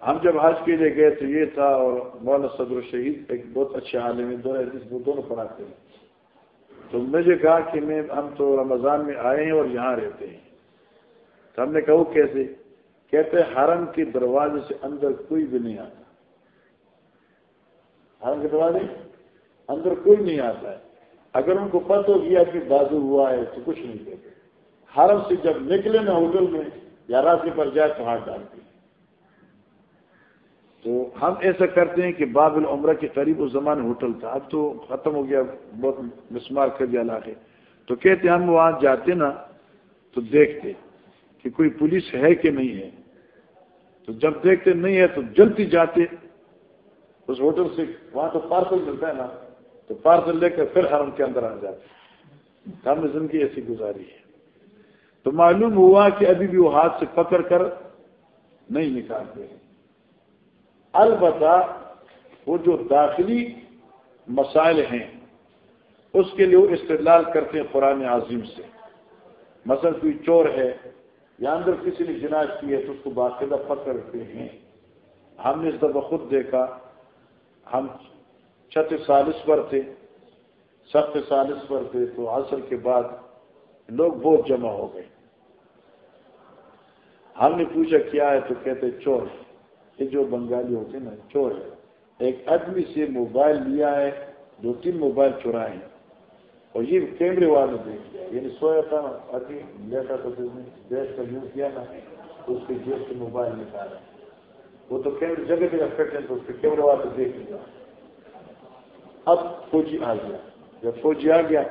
ہم جب حج کے لیے گئے تو یہ تھا، اور مولانا صدر شہید ایک بہت اچھے عالم ہے دونوں وہ دونوں پڑھاتے ہیں۔ تو مجھے کہا کہ میں، ہم تو رمضان میں آئے ہیں اور یہاں رہتے ہیں۔ تو ہم نے کہا کیسے؟ کہتے حرم کے دروازے سے اندر کوئی بھی نہیں آتا۔ حرم کے دروازے اندر کوئی نہیں آتا ہے۔ اگر ان کو پتہ ہو گیا کہ بازو ہوا ہے تو کچھ نہیں کہتے۔ حرم سے جب نکلے نا ہوٹل میں یا راستے پر جائے تو ہاتھ ڈالتے۔ تو ہم ایسا کرتے ہیں کہ باب العمرہ کے قریب اس زمانے ہوٹل تھا۔ اب تو ختم ہو گیا، بہت مسمار کر دیا علاقے۔ تو کہتے ہم وہاں جاتے نا تو دیکھتے۔ کہ کوئی پولیس ہے کہ نہیں ہے؟ تو جب دیکھتے نہیں ہے تو جلدی جاتے۔ اس ہوٹل سے وہاں تو پارسل ملتا ہے نا، تو پارسل لے کر پھر حرم کے اندر آ جاتے۔ ہم نے زندگی ایسی گزاری ہے۔ تو معلوم ہوا کہ ابھی بھی وہ ہاتھ سے پکڑ کر نہیں نکالتے۔ البتہ وہ جو داخلی مسائل ہیں، اس کے لیے وہ استدلال کرتے ہیں قرآن عظیم سے۔ مثلا کوئی چور ہے یا اندر کسی نے جناج کی ہے تو اس کو باقاعدہ پکڑتے ہیں۔ ہم نے اس دفعہ خود دیکھا۔ ہم چھت سالس پر تھے، سخت سالس پر تھے، تو عصر کے بعد لوگ بہت جمع ہو گئے۔ ہم نے پوچھا، کیا ہے؟ تو کہتے چور یہ جو بنگالی ہوتے نا، چور ہے۔ ایک آدمی سے موبائل لیا ہے، دو تین موبائل چرائے ہیں۔ یہ کیمرے والے دیکھ یعنی سویا تھا ابھی لیٹا تو گیس کا یوز کیا نا اس کے جیب سے موبائل نکالا وہ تو کیمرے جگہ جگہ فٹ ہے تو اس کے کیمرے والے دیکھ لیا اب فوجی آ گیا جب فوجی آ گیا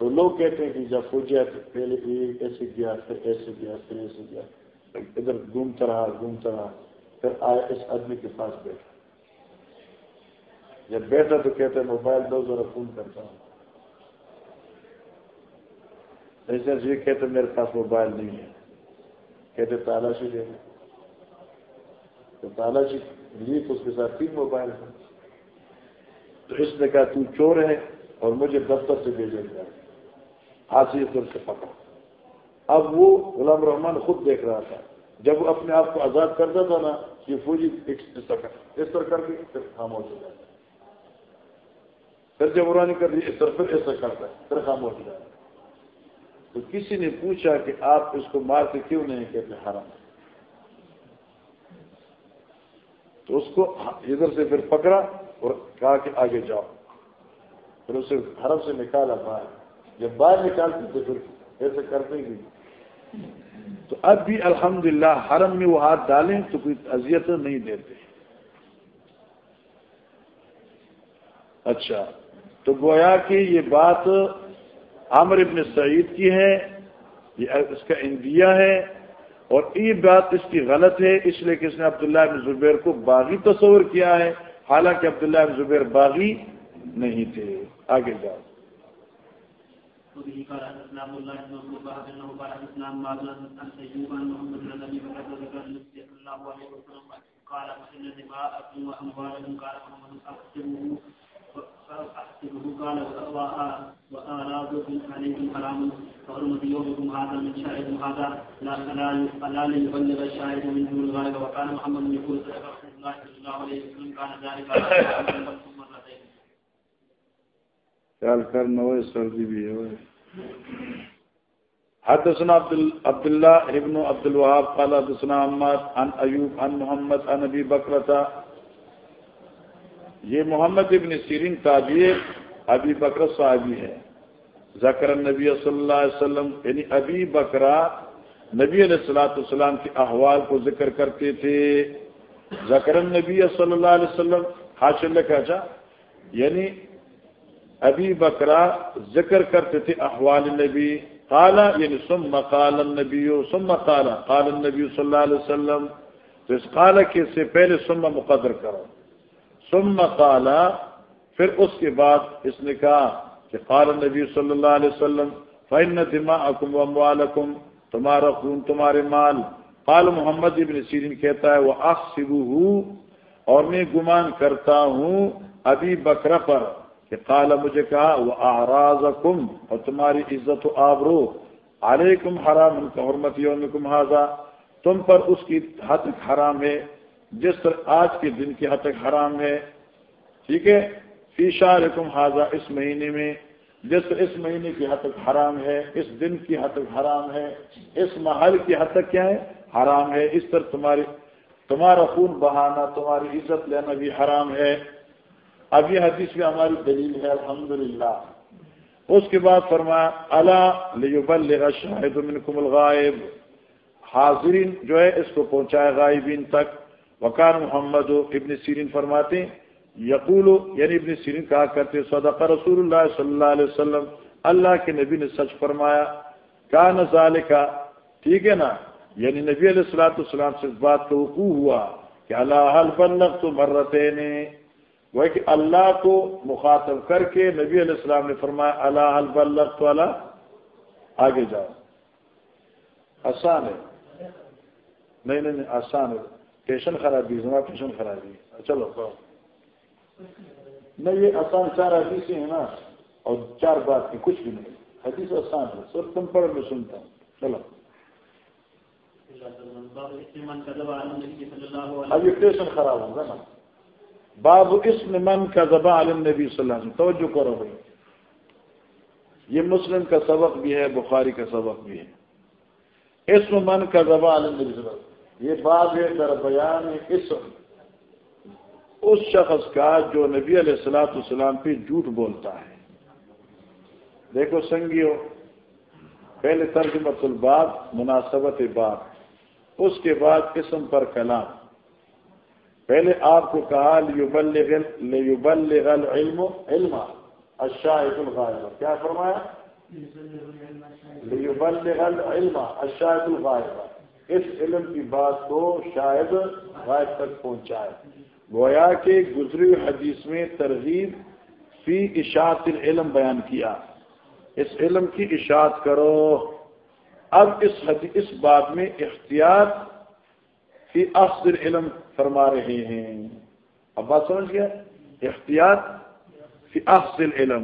تو لوگ کہتے ہیں کہ جب فوجی آیا تو پہلے ایسے گیا پھر ایسے گیا پھر ایسے گیا ادھر گھومتا رہا گھومتا رہا پھر آیا اس آدمی کے پاس بیٹھا جب بیٹھا تو کہتے موبائل دو ذرا فون کرتا ہوں ایسے یہ کہتے میرے پاس موبائل نہیں ہے۔ کہتے تالاشی دے جی تو تالاشی جی لی تو اس کے ساتھ تین موبائل ہیں۔ تو اس نے کہا تو چور ہے اور مجھے دفتر سے بھیجے گیا حاصل سے پکڑا۔ اب وہ غلام رحمان خود دیکھ رہا تھا۔ جب وہ اپنے آپ کو آزاد کرتا تھا نا، یہ فوجی اس طرح کر کے پھر خاموش ہو جاتا۔ پھر جب ورانی کر دی اس طرح پھر ایسا کرتا ہے، پھر خاموش ہو جاتا۔ تو کسی نے پوچھا کہ آپ اس کو مار کے کیوں نہیں کہتے حرام؟ تو اس کو ادھر سے پھر پکڑا اور کہا کہ آگے جاؤ۔ پھر اسے حرم سے نکالا باہر۔ جب باہر نکالتے تو پھر ایسے کرتے گی تو اب بھی الحمدللہ حرم میں وہ ہاتھ ڈالیں تو کوئی اذیت نہیں دیتے۔ اچھا تو گویا کہ یہ بات عامر ابن سعید کی ہے، یہ اس کا انڈیا ہے، اور یہ بات اس کی غلط ہے، اس لیے کہ اس نے عبداللہ ابن زبیر کو باغی تصور کیا ہے، حالانکہ عبداللہ ابن زبیر باغی نہیں تھے۔ آگے جاؤ۔ قال جی حدثنا عبد عبد قال حدثنا عمار عن محمد عليكم حرام فحرمة يومكم هذا من شاهد هذا لا لا ليبلغ الشاهد منه الغائب وكان محمد يقول صدق رسول الله صلى الله عليه وسلم كان ذلك خیال کرنا ہوئے سردی بھی ہے حدثنا عبد الله ابن عبد الوهاب قال حدثنا عماد عن ایوب، عن محمد، عن ابي بکرتا یہ محمد ابن سیرین تابعی ابی بکر صحابی ہے۔ ذکر نبی صلی اللہ علیہ وسلم یعنی ابی بکرا نبی علیہ السلاۃ السلام کے احوال کو ذکر کرتے تھے۔ ذکر نبی صلی اللہ علیہ وسلم ہاں، حاصل کہا یعنی ابھی بکرا ذکر کرتے تھے احوال نبی۔ کالا یعنی سم قال النبی سم قالا قال النبی صلی اللہ علیہ وسلم۔ تو اس قال کے سے پہلے سم مقدر کرو۔ سم قالا پھر اس کے بعد اس نے کہا کہ قال النبی صلی اللہ علیہ وسلم فن دما اکم تمہارا خون، تمہارے مال۔ قال محمد ابن سیرین کہتا ہے وہ اخصب اور میں گمان کرتا ہوں ابھی بکرا پر کہ قال مجھے کہا وہ آراز اور تمہاری عزت و آبرو۔ علیکم حرام، ان کا حرمت یوم تم پر اس کی حد حرام ہے۔ جس طرح آج کے دن کی حد تک حرام ہے، ٹھیک ہے؟ فی شارکم حاضہ اس مہینے میں، جس طرح اس مہینے کی حد تک حرام ہے، اس دن کی حد تک حرام ہے، اس محل کی حد تک کیا ہے؟ حرام ہے۔ اس طرح تمہاری، تمہارا خون بہانا، تمہاری عزت لینا بھی حرام ہے۔ اب یہ حدیث میں ہماری دلیل ہے، الحمدللہ۔ اس کے بعد فرمایا اللہ شاہد منکم الغائب۔ حاضرین جو ہے، اس کو پہنچائے غائبین تک۔ وکان محمد ابن سیرین فرماتے یقول یعنی ابن سیرین کہا کرتے صدق رسول اللہ صلی اللہ علیہ وسلم، اللہ کے نبی نے سچ فرمایا۔ کا نظال کا ٹھیک ہے نا؟ یعنی نبی علیہ السلاۃ السلام سے اس بات کا وقوع ہوا کہ اللہ حل تو مرتے نے وہ کہ اللہ کو مخاطب کر کے نبی علیہ السلام نے فرمایا، اللہ البلغ والا، آگے جاؤ۔ آسان ہے۔ نہیں نہیں نہیں، آسان ہے۔ پیشن خرابی، زما پیشن خرابی. چلو نہیں یہ آسان چار حدیثیں ہیں نا اور چار بات کی کچھ بھی نہیں حدیث آسان ہے سر تم پڑھ میں سنتا ہوں چلو. اب یہ پیشن خراب ہوگا نا. باب اسم من کا زبا عالم نبی صلی اللہ علیہ وسلم. توجہ کرو بھائی. یہ مسلم کا سبق بھی ہے، بخاری کا سبق بھی ہے. اسم من کا زبا عالم نبی صلی اللہ علیہ وسلم. یہ باب ہے در بیان اسم۔ اس شخص کا جو نبی علیہ السلاۃ السلام پہ جھوٹ بولتا ہے۔ دیکھو سنگیو، پہلے ترجمت الباب مناسبت باب۔ اس کے بعد اسم پر کلام۔ پہلے آپ کو کہا، لیبلغ العلم علم الشاہد الغائب۔ کیا فرمایا؟ لیبلغ العلم، الشاہد الغائب۔ اس علم کی بات کو شاید غائب تک پہنچائے۔ گویا کے گزری حدیث میں ترغیب فی اشاعت العلم بیان کیا۔ اس علم کی اشاعت کرو۔ اب اس حدیث اس بات میں احتیاط فی افضل علم فرما رہے ہیں۔ اب بات سمجھ گیا؟ احتیاط فی افضل علم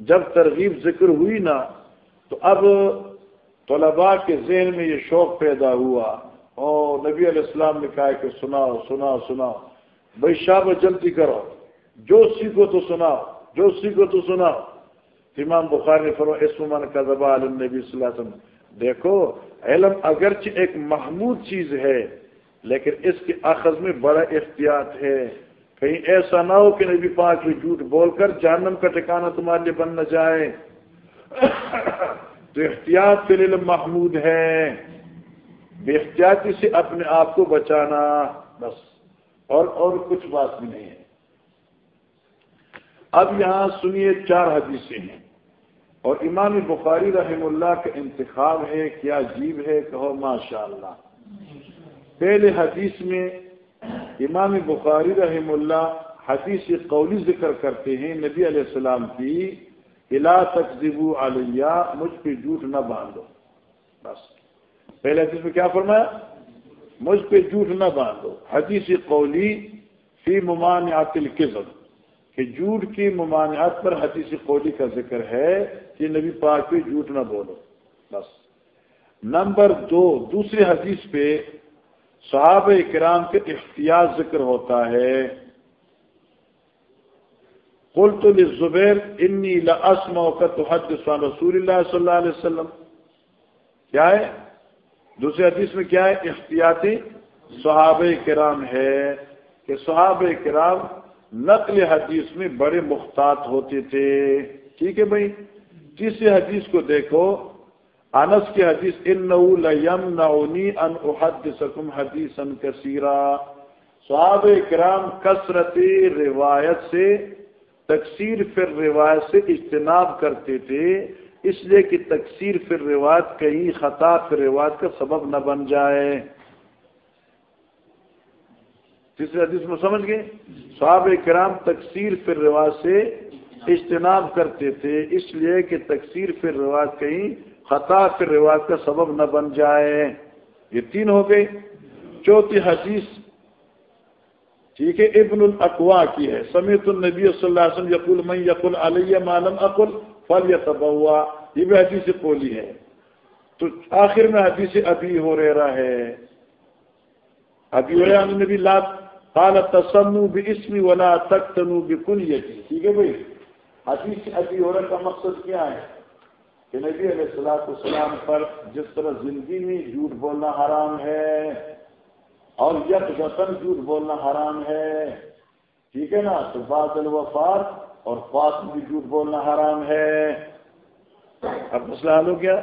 جب ترغیب ذکر ہوئی نا، تو اب طلباء کے ذہن میں یہ شوق پیدا ہوا۔ اور نبی علیہ السلام نے کہا کہ سناؤ سناؤ سناؤ۔ بھائی شاہ جلدی کرو۔ جو سیکھو تو سناؤ، جو سیکھو تو سناؤ۔ امام بخار نے فرو اسمان کا زبا علم نبی صلی اللہ علیہ وسلم دیکھو، علم اگرچہ ایک محمود چیز ہے، لیکن اس کے اخذ میں بڑا احتیاط ہے۔ کہیں ایسا نہ ہو کہ نبی پاک میں جھوٹ بول کر جہنم کا ٹھکانا تمہارے لیے بن نہ جائے۔ تو احتیاط کے لیے محمود ہے بے احتیاطی سے اپنے آپ کو بچانا، بس۔ اور اور کچھ بات بھی نہیں ہے۔ اب یہاں سنیے چار حدیثیں ہیں۔ اور امام بخاری رحم اللہ کا انتخاب ہے، کیا عجیب ہے، کہو ماشاء اللہ پہلے حدیث میں امام بخاری رحم اللہ حدیث قولی ذکر کرتے ہیں نبی علیہ السلام کی۔ الا تقزیب علیہ، مجھ پہ جھوٹ نہ باندھو۔ بس۔ پہلے حدیث میں کیا فرمایا؟ مجھ پہ جھوٹ نہ باندھو۔ حدیث قولی فی ممانعات القزم کہ جھوٹ کی ممانعات پر حدیث قولی کا ذکر ہے کہ نبی پاک پہ جھوٹ نہ بولو۔ بس۔ نمبر دو دوسری حدیث پہ صحابہ کرام کے اختیار ذکر ہوتا ہے۔ قلت للزبیر انی لاسم وقت حدث عن رسول اللہ صلی اللہ علیہ وسلم۔ کیا ہے؟ دوسرے حدیث میں کیا ہے؟ احتیاطی صحابہ کرام ہے کہ صحابہ کرام نقل حدیث میں بڑے مختات ہوتے تھے۔ ٹھیک ہے بھائی؟ تیسری حدیث کو دیکھو۔ انس کی حدیث ان نونی ان احد سکم حدیث ان کثیرہ صحاب کرام کثرت روایت سے تکثیر فر روایت سے اجتناب کرتے تھے، اس لیے کہ تکثیر فر روایت کہیں خطا فر روایت کا سبب نہ بن جائے۔ تیسرے حدیث میں سمجھ گئے؟ صحاب کرام تکثیر فر روایت سے اجتناب کرتے تھے، اس لیے کہ تکثیر فر روایت کہیں خطا پھر رواج کا سبب نہ بن جائے۔ یہ تین ہو گئے۔ چوتھی حدیث ٹھیک ہے، ابن الاقوا کی ہے۔ سمیت النبی صلی اللہ علیہ وسلم یقول، من یقول علیہ معلوم اقل فل یا یہ بھی حدیث قولی ہے۔ تو آخر میں حدیث ابھی ہو رہا ہے۔ ابھی ہو رہا نبی لات قال تصنو بھی اسمی ولا تک تنو بھی کن ٹھیک ہے بھائی۔ حدیث ابھی ہو رہا کا مقصد کیا ہے؟ کہ نبی علیہ السلاط السلام پر جس طرح زندگی میں جھوٹ بولنا حرام ہے اور یک وطن جھوٹ بولنا حرام ہے۔ ٹھیک ہے نا؟ تو باد الوفات اور فاط بھی جھوٹ بولنا حرام ہے۔ اب مسئلہ حل ہو گیا۔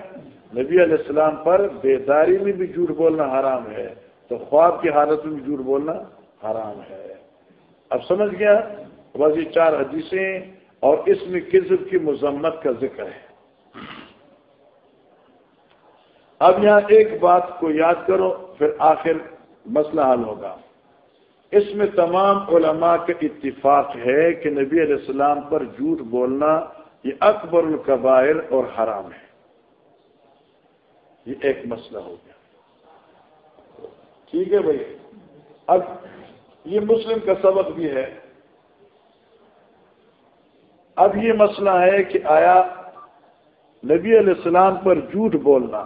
نبی علیہ السلام پر بیداری میں بھی جھوٹ بولنا حرام ہے۔ تو خواب کی حالت میں بھی جھوٹ بولنا حرام ہے۔ اب سمجھ گیا؟ بس یہ چار حدیثیں اور اس میں کذب کی مذمت کا ذکر ہے۔ اب یہاں ایک بات کو یاد کرو، پھر آخر مسئلہ حل ہوگا۔ اس میں تمام علماء کے اتفاق ہے کہ نبی علیہ السلام پر جھوٹ بولنا یہ اکبر القبائر اور حرام ہے۔ یہ ایک مسئلہ ہو گیا۔ ٹھیک ہے بھائی۔ اب یہ مسلم کا سبق بھی ہے۔ اب یہ مسئلہ ہے کہ آیا نبی علیہ السلام پر جھوٹ بولنا۔